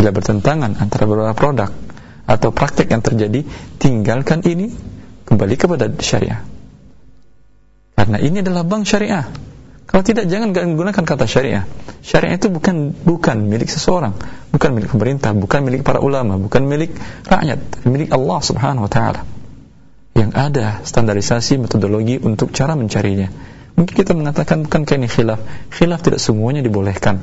Bila bertentangan antara beberapa produk atau praktek yang terjadi tinggalkan ini kembali kepada syariah karena ini adalah bank syariah kalau tidak jangan gunakan kata syariah. Syariah itu bukan bukan milik seseorang, bukan milik pemerintah, bukan milik para ulama, bukan milik rakyat, milik Allah Subhanahu wa taala. Yang ada standarisasi metodologi untuk cara mencarinya. Mungkin kita mengatakan bukan ini khilaf. Khilaf tidak semuanya dibolehkan.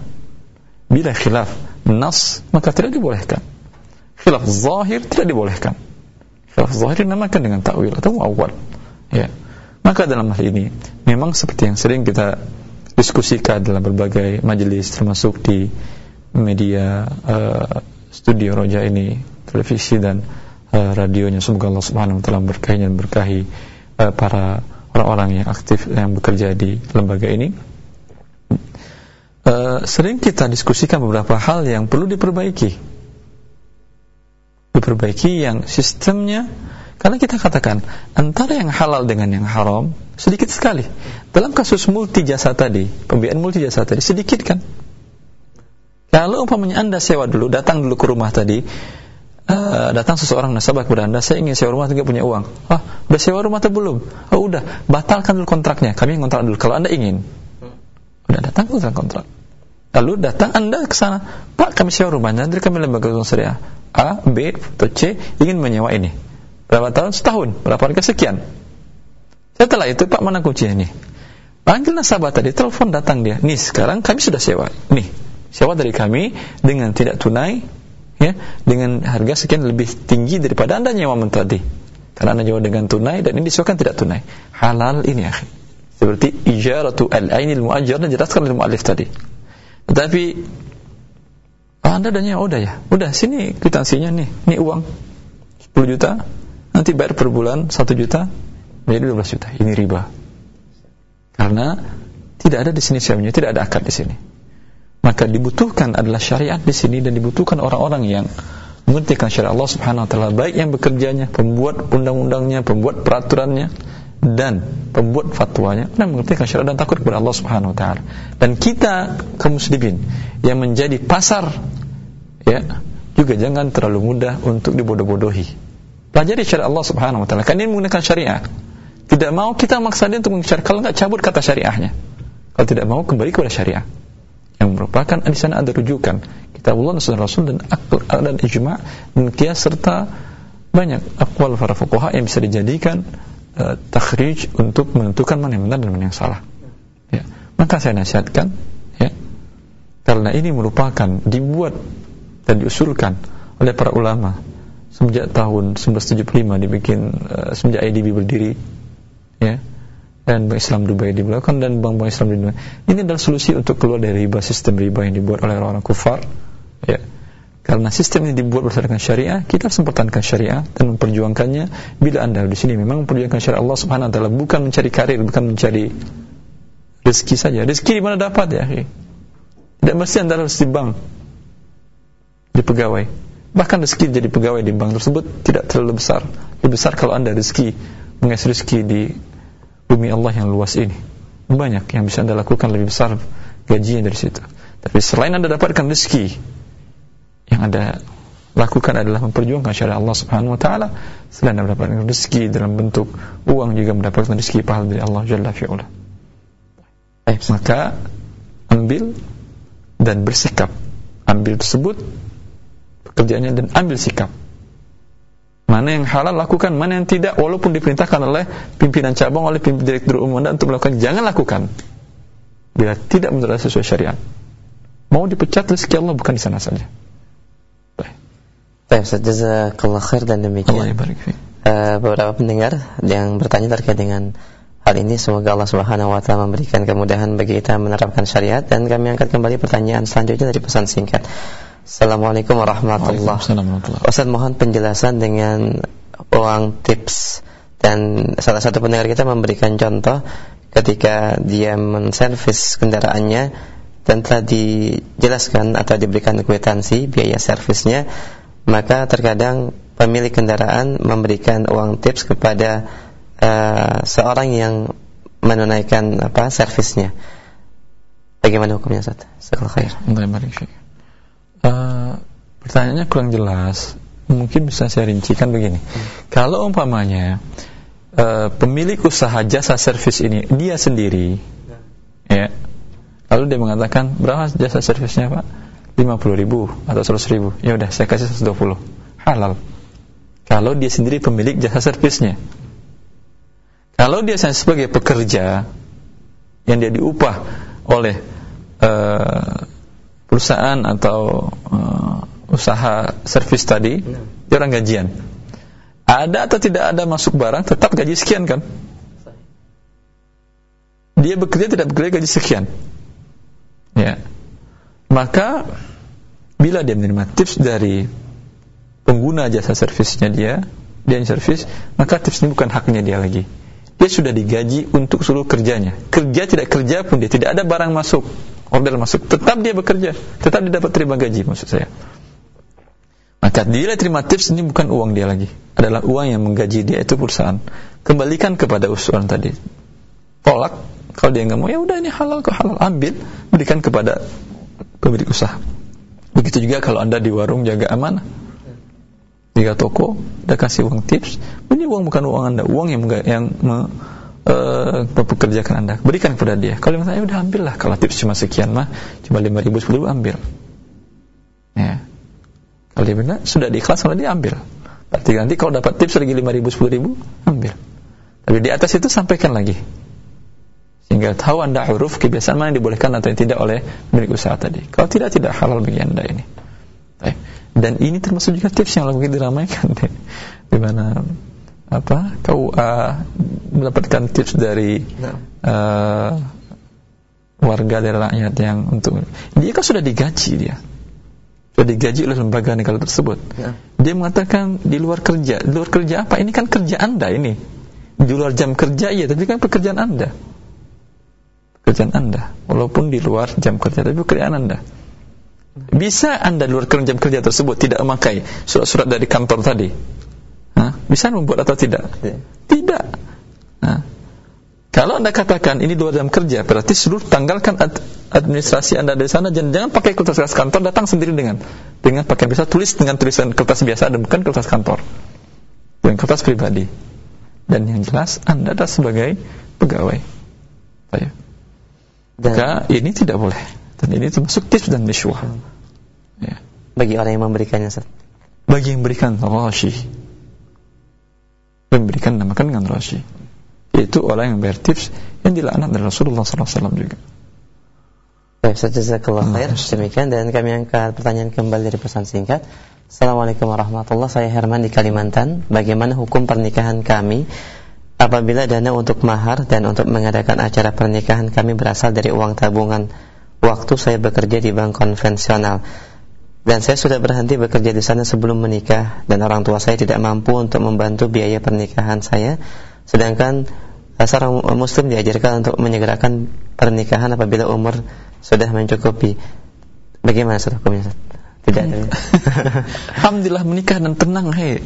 Bila khilaf nas maka tidak dibolehkan. Khilaf zahir tidak dibolehkan. Khilaf zahir dinamakan dengan takwil atau awal. Ya. Maka dalam hal ini memang seperti yang sering kita diskusikan dalam berbagai majelis termasuk di media uh, studio Roja ini, televisi dan uh, radionya semoga Allah Subhanahu wa taala berkahi dan berkahi uh, para orang-orang yang aktif yang bekerja di lembaga ini. Uh, sering kita diskusikan beberapa hal yang perlu diperbaiki. Diperbaiki yang sistemnya karena kita katakan antara yang halal dengan yang haram sedikit sekali. Dalam kasus multi jasa tadi, pembiayaan multi jasa tadi sedikit kan? Kalau umpamanya Anda sewa dulu, datang dulu ke rumah tadi, uh, datang seseorang nasabah kepada Anda, saya ingin sewa rumah tidak punya uang. Ah, udah sewa rumah atau belum? Oh, udah, batalkan dulu kontraknya. Kami kontrak dulu kalau Anda ingin. Udah datang kontrak kontrak. Lalu datang Anda ke sana, Pak, kami sewa rumahnya, dari kami lembaga keuangan syariah A, B, atau C ingin menyewa ini Berapa tahun? Setahun. Berapa harga? Sekian. Setelah itu, Pak mana kuncinya nih? Panggil nasabah tadi, telepon datang dia. Nih, sekarang kami sudah sewa. Nih, sewa dari kami dengan tidak tunai, ya, dengan harga sekian lebih tinggi daripada Anda nyewa tadi. Karena Anda nyewa dengan tunai dan ini disewakan tidak tunai. Halal ini, akhi. Seperti ijaratu al-ainil mu'ajjar dan jelaskan oleh mu'alif tadi. Tetapi oh, Anda udah nyewa, udah ya. Udah, sini kwitansinya nih. Ini uang 10 juta. Nanti bayar per bulan 1 juta. Menjadi 12 juta. Ini riba. Karena tidak ada di sini semuanya tidak ada akad di sini. Maka dibutuhkan adalah syariat di sini dan dibutuhkan orang-orang yang mengertikan syariat Allah Subhanahu wa taala baik yang bekerjanya pembuat undang-undangnya pembuat peraturannya dan pembuat fatwanya dan mengertikan syariat dan takut kepada Allah Subhanahu wa taala dan kita kaum muslimin yang menjadi pasar ya juga jangan terlalu mudah untuk dibodoh-bodohi Pelajari syariat Allah Subhanahu wa taala. Kan ini menggunakan syariat. Tidak mau kita maksa dia untuk mencari kalau enggak cabut kata syariahnya. Kalau tidak mau kembali kepada syariah. Yang merupakan di sana ada rujukan kitabullah dan Rasul dan akal dan ijma' dan kias serta banyak akwal para fuqaha yang bisa dijadikan uh, takhrij untuk menentukan mana yang benar dan mana yang salah. Ya. Maka saya nasihatkan ya. Karena ini merupakan dibuat dan diusulkan oleh para ulama semenjak tahun 1975 dibikin uh, semenjak IDB berdiri ya dan Bank Islam Dubai di belakang dan bank-bank Islam di dunia. Ini adalah solusi untuk keluar dari riba sistem riba yang dibuat oleh orang-orang kufar. Ya. Karena sistem ini dibuat berdasarkan syariah, kita harus mempertahankan syariah dan memperjuangkannya. Bila anda di sini memang memperjuangkan syariah Allah Subhanahu Wa Taala bukan mencari karir, bukan mencari rezeki saja. Rezeki di mana dapat ya? Tidak mesti anda harus di bank, di pegawai Bahkan rezeki jadi pegawai di bank tersebut tidak terlalu besar. Lebih besar kalau anda rezeki mengais rezeki di bumi Allah yang luas ini. Banyak yang bisa anda lakukan lebih besar gajinya dari situ. Tapi selain anda dapatkan rezeki yang anda lakukan adalah memperjuangkan syariat Allah Subhanahu wa taala selain mendapatkan rezeki dalam bentuk uang juga mendapatkan rezeki pahala dari Allah Jalla fi'ala. Maka ambil dan bersikap ambil tersebut pekerjaannya dan ambil sikap. Mana yang halal lakukan, mana yang tidak walaupun diperintahkan oleh pimpinan cabang oleh pimpinan direktur umum Anda untuk melakukan jangan lakukan. Bila tidak menurut sesuai syariat. Mau dipecat rezeki Allah bukan di sana saja. Baik, Ustaz, jazakallah khair dan demikian. Allah uh, beberapa pendengar yang bertanya terkait dengan hal ini semoga Allah Subhanahu wa taala memberikan kemudahan bagi kita menerapkan syariat dan kami angkat kembali pertanyaan selanjutnya dari pesan singkat. Assalamualaikum warahmatullahi wabarakatuh. Ustaz mohon penjelasan dengan uang tips dan salah satu pendengar kita memberikan contoh ketika dia menservis kendaraannya dan telah dijelaskan atau diberikan kwitansi biaya servisnya maka terkadang pemilik kendaraan memberikan uang tips kepada uh, seorang yang menunaikan apa servisnya. Bagaimana hukumnya Ustaz? Sekal khair. Uh, pertanyaannya kurang jelas. Mungkin bisa saya rincikan begini. Hmm. Kalau umpamanya uh, pemilik usaha jasa servis ini dia sendiri ya. Lalu dia mengatakan, "Berapa jasa servisnya, Pak?" 50 ribu atau 100 ribu. Ya udah, saya kasih 120. Halal. Kalau dia sendiri pemilik jasa servisnya. Kalau dia sebagai pekerja yang dia diupah oleh uh, perusahaan atau uh, usaha servis tadi, dia orang gajian. Ada atau tidak ada masuk barang, tetap gaji sekian kan? Dia bekerja tidak bekerja gaji sekian. Ya. Maka bila dia menerima tips dari pengguna jasa servisnya dia, dia yang servis, maka tips ini bukan haknya dia lagi dia sudah digaji untuk seluruh kerjanya. Kerja tidak kerja pun dia tidak ada barang masuk, order masuk, tetap dia bekerja, tetap dia dapat terima gaji maksud saya. Maka dia terima tips ini bukan uang dia lagi, adalah uang yang menggaji dia itu perusahaan. Kembalikan kepada usulan tadi. Tolak kalau dia nggak mau ya udah ini halal kok halal ambil berikan kepada pemilik usaha. Begitu juga kalau anda di warung jaga amanah tiga toko, udah kasih uang tips. Ini uang bukan uang anda, uang yang yang me, uh, mempekerjakan anda. Berikan kepada dia. Kalau misalnya udah ambil lah, kalau tips cuma sekian mah, cuma lima ribu sepuluh ambil. Ya. Kalau dia benar, sudah diikhlas kalau dia ambil. Berarti nanti kalau dapat tips lagi lima ribu sepuluh ribu, ambil. Tapi di atas itu sampaikan lagi. Sehingga tahu anda huruf kebiasaan mana yang dibolehkan atau yang tidak oleh milik usaha tadi. Kalau tidak, tidak halal bagi anda ini. Baik. Dan ini termasuk juga tips yang lagi diramaikan. *laughs* Di mana apa kau uh, mendapatkan tips dari uh, warga dari rakyat yang untuk dia kan sudah digaji dia. Sudah digaji oleh lembaga negara tersebut. Ya. dia mengatakan di luar kerja di luar kerja apa? Ini kan kerja anda ini. Di luar jam kerja iya tapi kan pekerjaan anda pekerjaan anda walaupun di luar jam kerja tapi pekerjaan anda bisa anda luar jam kerja tersebut tidak memakai surat-surat dari kantor tadi? Hah? Bisa membuat atau tidak? Tidak. Nah, kalau anda katakan ini luar jam kerja, berarti seluruh tanggalkan administrasi anda dari sana jangan, jangan pakai kertas kantor, datang sendiri dengan dengan pakai bisa tulis dengan tulisan kertas biasa dan bukan kertas kantor, dengan kertas pribadi. Dan yang jelas anda adalah sebagai pegawai. Saya. Maka ini tidak boleh. Dan ini termasuk tips dan mishwah. Ya. Bagi orang yang memberikannya, Ustaz. Bagi yang memberikan rashi. Memberikan namakan dengan rashi. Yaitu orang yang bayar tips yang dilaknat dari Rasulullah SAW juga. Baik, Ustaz Jazakallah khair. Demikian dan kami angkat pertanyaan kembali dari pesan singkat. Assalamualaikum warahmatullahi Saya Herman di Kalimantan. Bagaimana hukum pernikahan kami apabila dana untuk mahar dan untuk mengadakan acara pernikahan kami berasal dari uang tabungan waktu saya bekerja di bank konvensional. Dan saya sudah berhenti bekerja di sana sebelum menikah dan orang tua saya tidak mampu untuk membantu biaya pernikahan saya. Sedangkan uh, seorang muslim diajarkan untuk menyegerakan pernikahan apabila umur sudah mencukupi. Bagaimana hukumnya tidak ada *laughs* Alhamdulillah menikah dan tenang hei.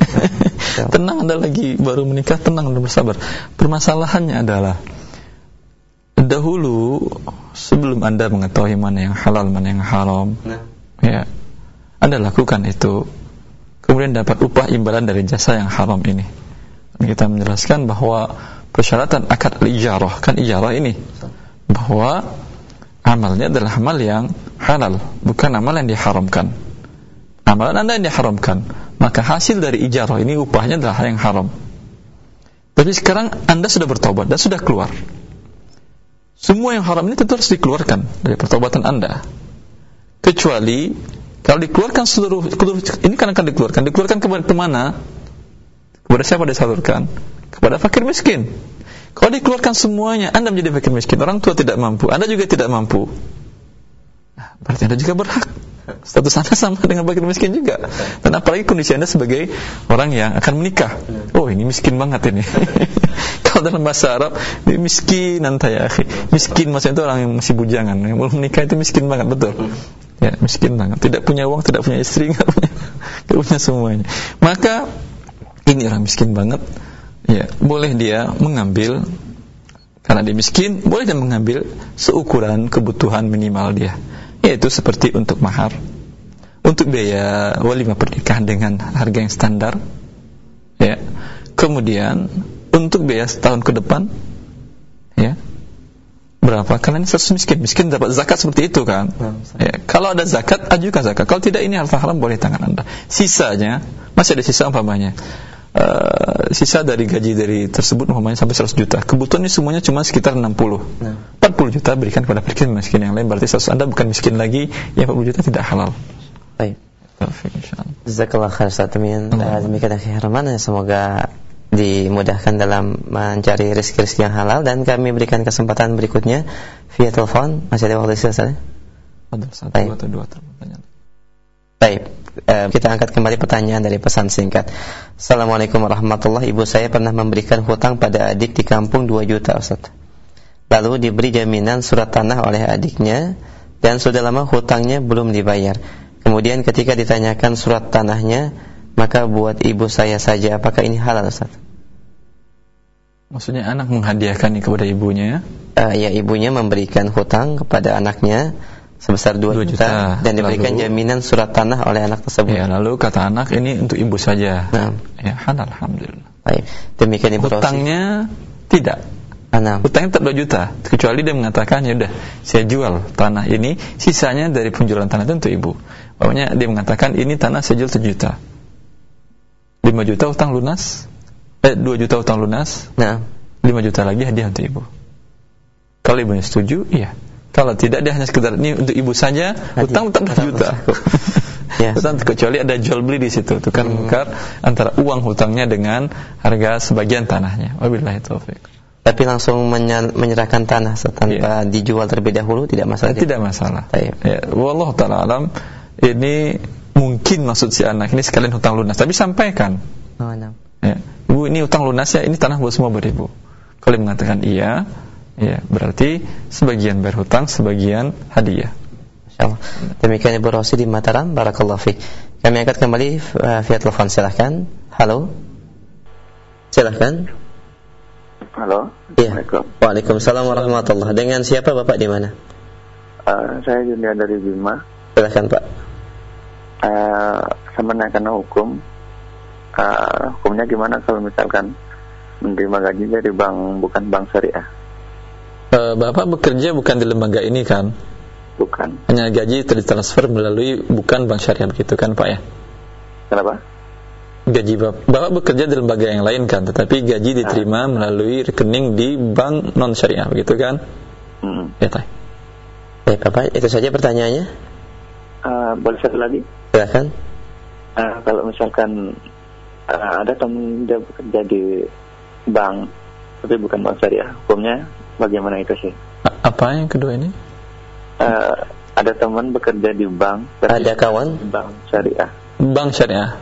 Tenang anda lagi baru menikah tenang dan bersabar. Permasalahannya adalah dahulu sebelum anda mengetahui mana yang halal mana yang haram nah. ya anda lakukan itu kemudian dapat upah imbalan dari jasa yang haram ini. Dan kita menjelaskan bahwa persyaratan akad ijarah kan ijarah ini bahwa amalnya adalah amal yang halal bukan amal yang diharamkan amalan anda yang diharamkan maka hasil dari ijarah ini upahnya adalah hal yang haram tapi sekarang anda sudah bertobat dan sudah keluar semua yang haram ini tentu harus dikeluarkan dari pertobatan Anda. Kecuali kalau dikeluarkan seluruh, seluruh ini kan akan dikeluarkan, dikeluarkan ke, ke mana? Kepada siapa disalurkan? Kepada fakir miskin. Kalau dikeluarkan semuanya, Anda menjadi fakir miskin. Orang tua tidak mampu, Anda juga tidak mampu. Nah, berarti Anda juga berhak. Status Anda sama dengan fakir miskin juga. Dan apalagi kondisi Anda sebagai orang yang akan menikah. Oh, ini miskin banget ini. *laughs* Kalau dalam bahasa Arab, ini miskin anta ya. Miskin maksudnya itu orang yang masih bujangan. Yang belum menikah itu miskin banget, betul. Ya, miskin banget. Tidak punya uang, tidak punya istri, *laughs* nggak punya, nggak punya semuanya. Maka ini orang miskin banget ya boleh dia mengambil karena dia miskin boleh dia mengambil seukuran kebutuhan minimal dia yaitu seperti untuk mahar. Untuk biaya walimah pernikahan dengan harga yang standar. Ya. Kemudian untuk biaya setahun ke depan. Ya. Berapa? Karena ini status miskin. Miskin dapat zakat seperti itu kan? Ya, kalau ada zakat ajukan zakat. Kalau tidak ini harta haram boleh tangan anda. Sisanya masih ada sisa umpamanya. Uh, sisa dari gaji dari tersebut umpamanya sampai 100 juta. Kebutuhannya semuanya cuma sekitar 60. Nah. 40 juta berikan kepada miskin miskin yang lain berarti status Anda bukan miskin lagi, yang 40 juta tidak halal. Baik. Jazakallah khair Ustaz Demikian akhir semoga dimudahkan dalam mencari rezeki-rezeki yang halal dan kami berikan kesempatan berikutnya via telepon. Masih ada waktu sisa Ada satu atau dua pertanyaan. Baik, eh, kita angkat kembali pertanyaan dari pesan singkat. Assalamualaikum warahmatullahi Ibu saya pernah memberikan hutang pada adik di kampung 2 juta Ustaz. Lalu diberi jaminan surat tanah oleh adiknya dan sudah lama hutangnya belum dibayar. Kemudian ketika ditanyakan surat tanahnya, maka buat ibu saya saja apakah ini halal Ustaz? Maksudnya anak menghadiahkan kepada ibunya? Uh, ya ibunya memberikan hutang kepada anaknya sebesar 2 juta, juta dan diberikan lalu, jaminan surat tanah oleh anak tersebut. Ya, lalu kata anak ini untuk ibu saja. Nah. Ya, halal alhamdulillah. Baik. Demikian ibu Hutangnya tidak. Nah. Hutangnya tetap 2 juta, kecuali dia mengatakan ya udah saya jual tanah ini, sisanya dari penjualan tanah itu untuk ibu. Pokoknya dia mengatakan ini tanah saya jual 7 juta. 5 juta utang lunas, eh 2 juta utang lunas. Nah, 5 juta lagi hadiah untuk ibu. Kalau ibunya setuju, iya. Kalau tidak dia hanya sekedar ini untuk ibu saja, hutang tetap 2 juta. ya. Hutang *laughs* kecuali ada jual beli di situ, tukar hmm. antara uang hutangnya dengan harga sebagian tanahnya. Wabillahi taufik. Tapi langsung menyerahkan tanah tanpa ya. dijual terlebih dahulu tidak masalah. Tidak masalah. Ya, wallah taala alam ini mungkin maksud si anak ini sekalian hutang lunas, tapi sampaikan. Oh, no. ya. Bu ini hutang lunas ya, ini tanah buat semua buat ibu. Kalau mengatakan iya, Ya, berarti sebagian berhutang, sebagian hadiah. Insyaallah. Demikian Ibu Rosi di Mataram, barakallahu fiik. Kami angkat kembali uh, via telepon silahkan. Halo. Silahkan. Halo. Iya. Waalaikumsalam warahmatullahi Dengan siapa Bapak di mana? Uh, saya Junia dari Bima. Silahkan Pak. Uh, saya menanyakan hukum. Uh, hukumnya gimana kalau misalkan menerima gaji dari bank bukan bank syariah? uh, Bapak bekerja bukan di lembaga ini kan? Bukan. Hanya gaji transfer melalui bukan bank syariah begitu kan Pak ya? Kenapa? Gaji Bapak, Bapak bekerja di lembaga yang lain kan, tetapi gaji diterima melalui rekening di bank non syariah begitu kan? Hmm. Ya, Tay. Baik Bapak, itu saja pertanyaannya. Uh, boleh satu lagi? Silakan. Uh, kalau misalkan uh, ada teman dia bekerja di bank tapi bukan bank syariah, hukumnya Bagaimana itu sih? Apa yang kedua ini? Uh, ada teman bekerja di bank. Ada kawan? Bank syariah. Bank syariah.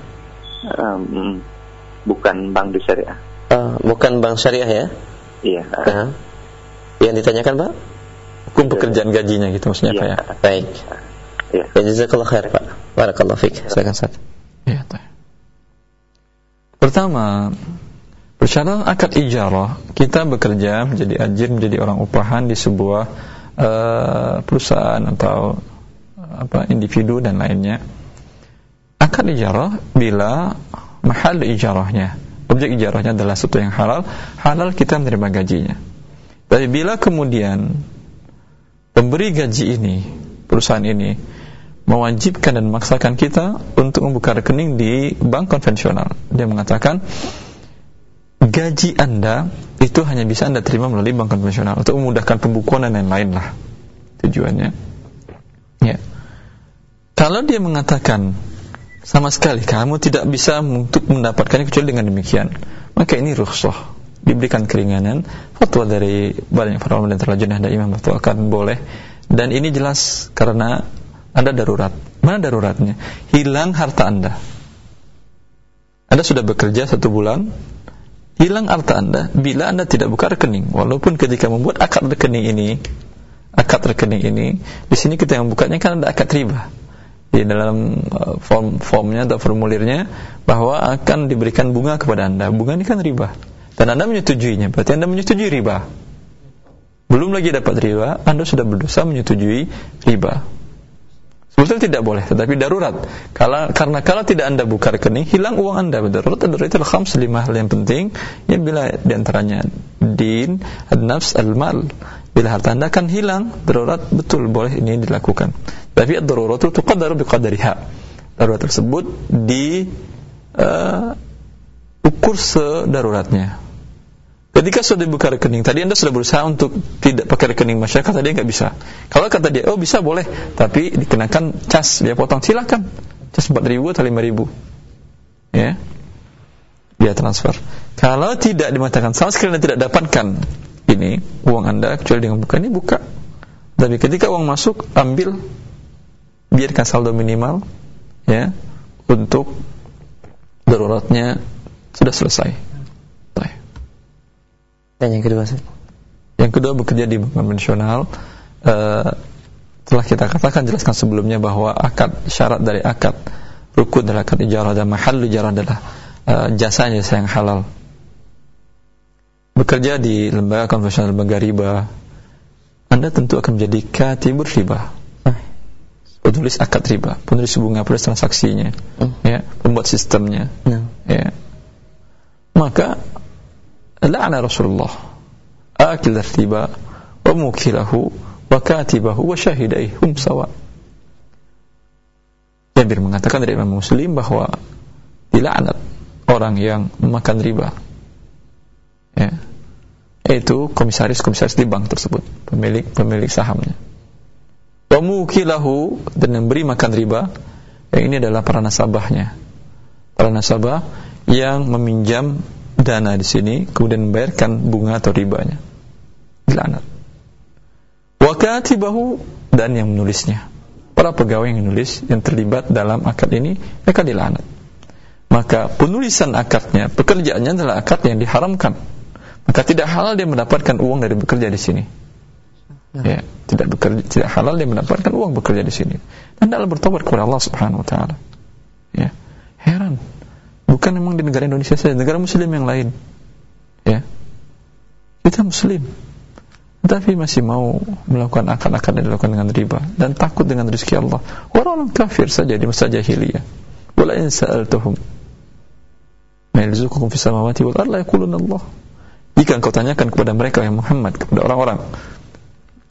Um, bukan bank di syariah. Uh, bukan bank syariah ya? Iya. Uh, yang ditanyakan Pak? Hukum pekerjaan gajinya gitu maksudnya iya. Pak ya? Baik. Iya. Ya, jazakallah khair Pak. Barakallah fiik. Silakan Ustaz. Iya, Pertama, Secara akad ijarah, kita bekerja menjadi ajir, menjadi orang upahan di sebuah uh, perusahaan atau apa individu dan lainnya. Ijarah bila mahal ijarahnya, objek ijarahnya adalah sesuatu yang halal, halal kita menerima gajinya. Tapi bila kemudian pemberi gaji ini, perusahaan ini mewajibkan dan memaksakan kita untuk membuka rekening di bank konvensional, dia mengatakan gaji Anda itu hanya bisa Anda terima melalui bank konvensional untuk memudahkan pembukuan dan lain-lain lah tujuannya. Ya. Kalau dia mengatakan sama sekali kamu tidak bisa untuk mendapatkannya kecuali dengan demikian. Maka ini rukhsah. Diberikan keringanan fatwa dari banyak para ulama dan terlajunah dan imam akan boleh. Dan ini jelas karena anda darurat. Mana daruratnya? Hilang harta anda. Anda sudah bekerja satu bulan hilang harta anda bila anda tidak buka rekening. Walaupun ketika membuat akad rekening ini akad rekening ini di sini kita yang bukanya kan ada akad riba di dalam uh, form formnya atau formulirnya bahwa akan diberikan bunga kepada anda. Bunga ini kan riba. Dan anda menyetujuinya. Berarti anda menyetujui riba. Belum lagi dapat riba anda sudah berdosa menyetujui riba. Sebetulnya tidak boleh tetapi darurat. Kalau karena kalau tidak anda buka rekening hilang uang anda. Darurat darurat itu khams lima hal yang penting. Ya bila di antaranya din al-nafs al-mal. Bila harta anda akan hilang darurat betul boleh ini dilakukan tapi ad-darurat itu tuqaddaru biqadariha. Darurat tersebut di uh, ukur sedaruratnya. Ketika sudah dibuka rekening, tadi Anda sudah berusaha untuk tidak pakai rekening masyarakat, tadi nggak bisa. Kalau kata dia, oh bisa boleh, tapi dikenakan cas, dia potong, silakan. Cas 4 ribu atau 5 ribu. Ya. Dia transfer. Kalau tidak dimatakan sama sekali Anda tidak dapatkan ini, uang Anda, kecuali dengan buka ini, buka. Tapi ketika uang masuk, ambil biarkan saldo minimal ya untuk daruratnya sudah selesai. Dan yang kedua sih? Yang kedua bekerja di bank konvensional uh, telah kita katakan jelaskan sebelumnya bahwa akad syarat dari akad rukun dari akad ijarah dan mahal ijarah adalah uh, jasanya yang halal. Bekerja di lembaga konvensional lembaga riba, Anda tentu akan menjadi katibur riba penulis akad riba, penulis bunga, penulis transaksinya, hmm. ya, pembuat sistemnya, hmm. ya. Maka la'ana Rasulullah akil riba wa mukilahu wa katibahu wa syahidai hum sawa. Jabir mengatakan dari Imam Muslim bahwa dilaknat orang yang memakan riba. Ya. Yaitu komisaris-komisaris di bank tersebut, pemilik pemilik sahamnya wa mukilahu dan yang beri makan riba yang ini adalah para nasabahnya. Para nasabah yang meminjam dana di sini kemudian membayarkan bunga atau ribanya. Dilaknat. Wa katibahu dan yang menulisnya. Para pegawai yang menulis yang terlibat dalam akad ini mereka dilaknat. Maka penulisan akadnya pekerjaannya adalah akad yang diharamkan. Maka tidak halal dia mendapatkan uang dari bekerja di sini ya tidak bekerja tidak halal dia mendapatkan uang bekerja di sini. Dan dalam bertobat kepada Allah Subhanahu wa taala. Ya heran. Bukan memang di negara Indonesia saja negara muslim yang lain. Ya kita muslim. Tapi masih mau melakukan akal-akal yang dilakukan dengan riba dan takut dengan rezeki Allah. Orang-orang kafir saja di masa jahiliyah. Wala in sa'altuhum ma yarzuqukum fis samawati wal ardi yaquluna Allah. Jika engkau tanyakan kepada mereka yang Muhammad kepada orang-orang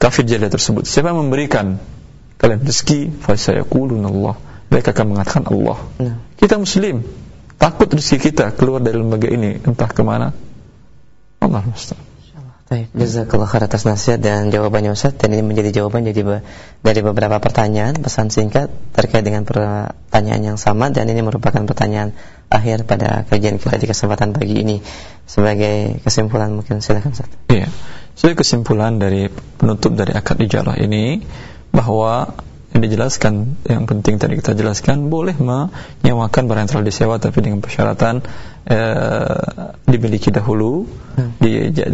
kafir jahiliyah tersebut. Siapa yang memberikan kalian rezeki fasayaqulun Allah mereka akan mengatakan Allah. Nah. kita muslim. Takut rezeki kita keluar dari lembaga ini. Entah ke mana Allah mustahil Baik, jazakallah khair atas nasihat dan jawabannya Ustaz. Dan ini menjadi jawaban jadi dari beberapa pertanyaan. Pesan singkat terkait dengan pertanyaan yang sama. Dan ini merupakan pertanyaan akhir pada kajian kita di kesempatan pagi ini. Sebagai kesimpulan mungkin silakan Ustaz. Iya. Jadi kesimpulan dari penutup dari akad ijarah ini bahwa yang dijelaskan yang penting tadi kita jelaskan boleh menyewakan barang yang telah disewa tapi dengan persyaratan eh, dimiliki dahulu hmm.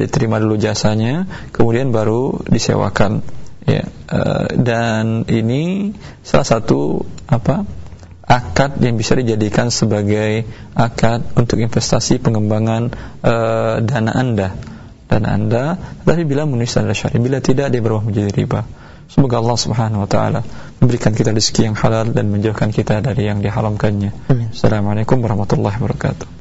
diterima dulu jasanya kemudian baru disewakan ya eh, dan ini salah satu apa akad yang bisa dijadikan sebagai akad untuk investasi pengembangan eh, dana anda dan anda. Tetapi bila menulis adalah syar'i bila tidak dia berubah menjadi riba. Semoga Allah Subhanahu wa taala memberikan kita rezeki yang halal dan menjauhkan kita dari yang diharamkannya. Assalamualaikum warahmatullahi wabarakatuh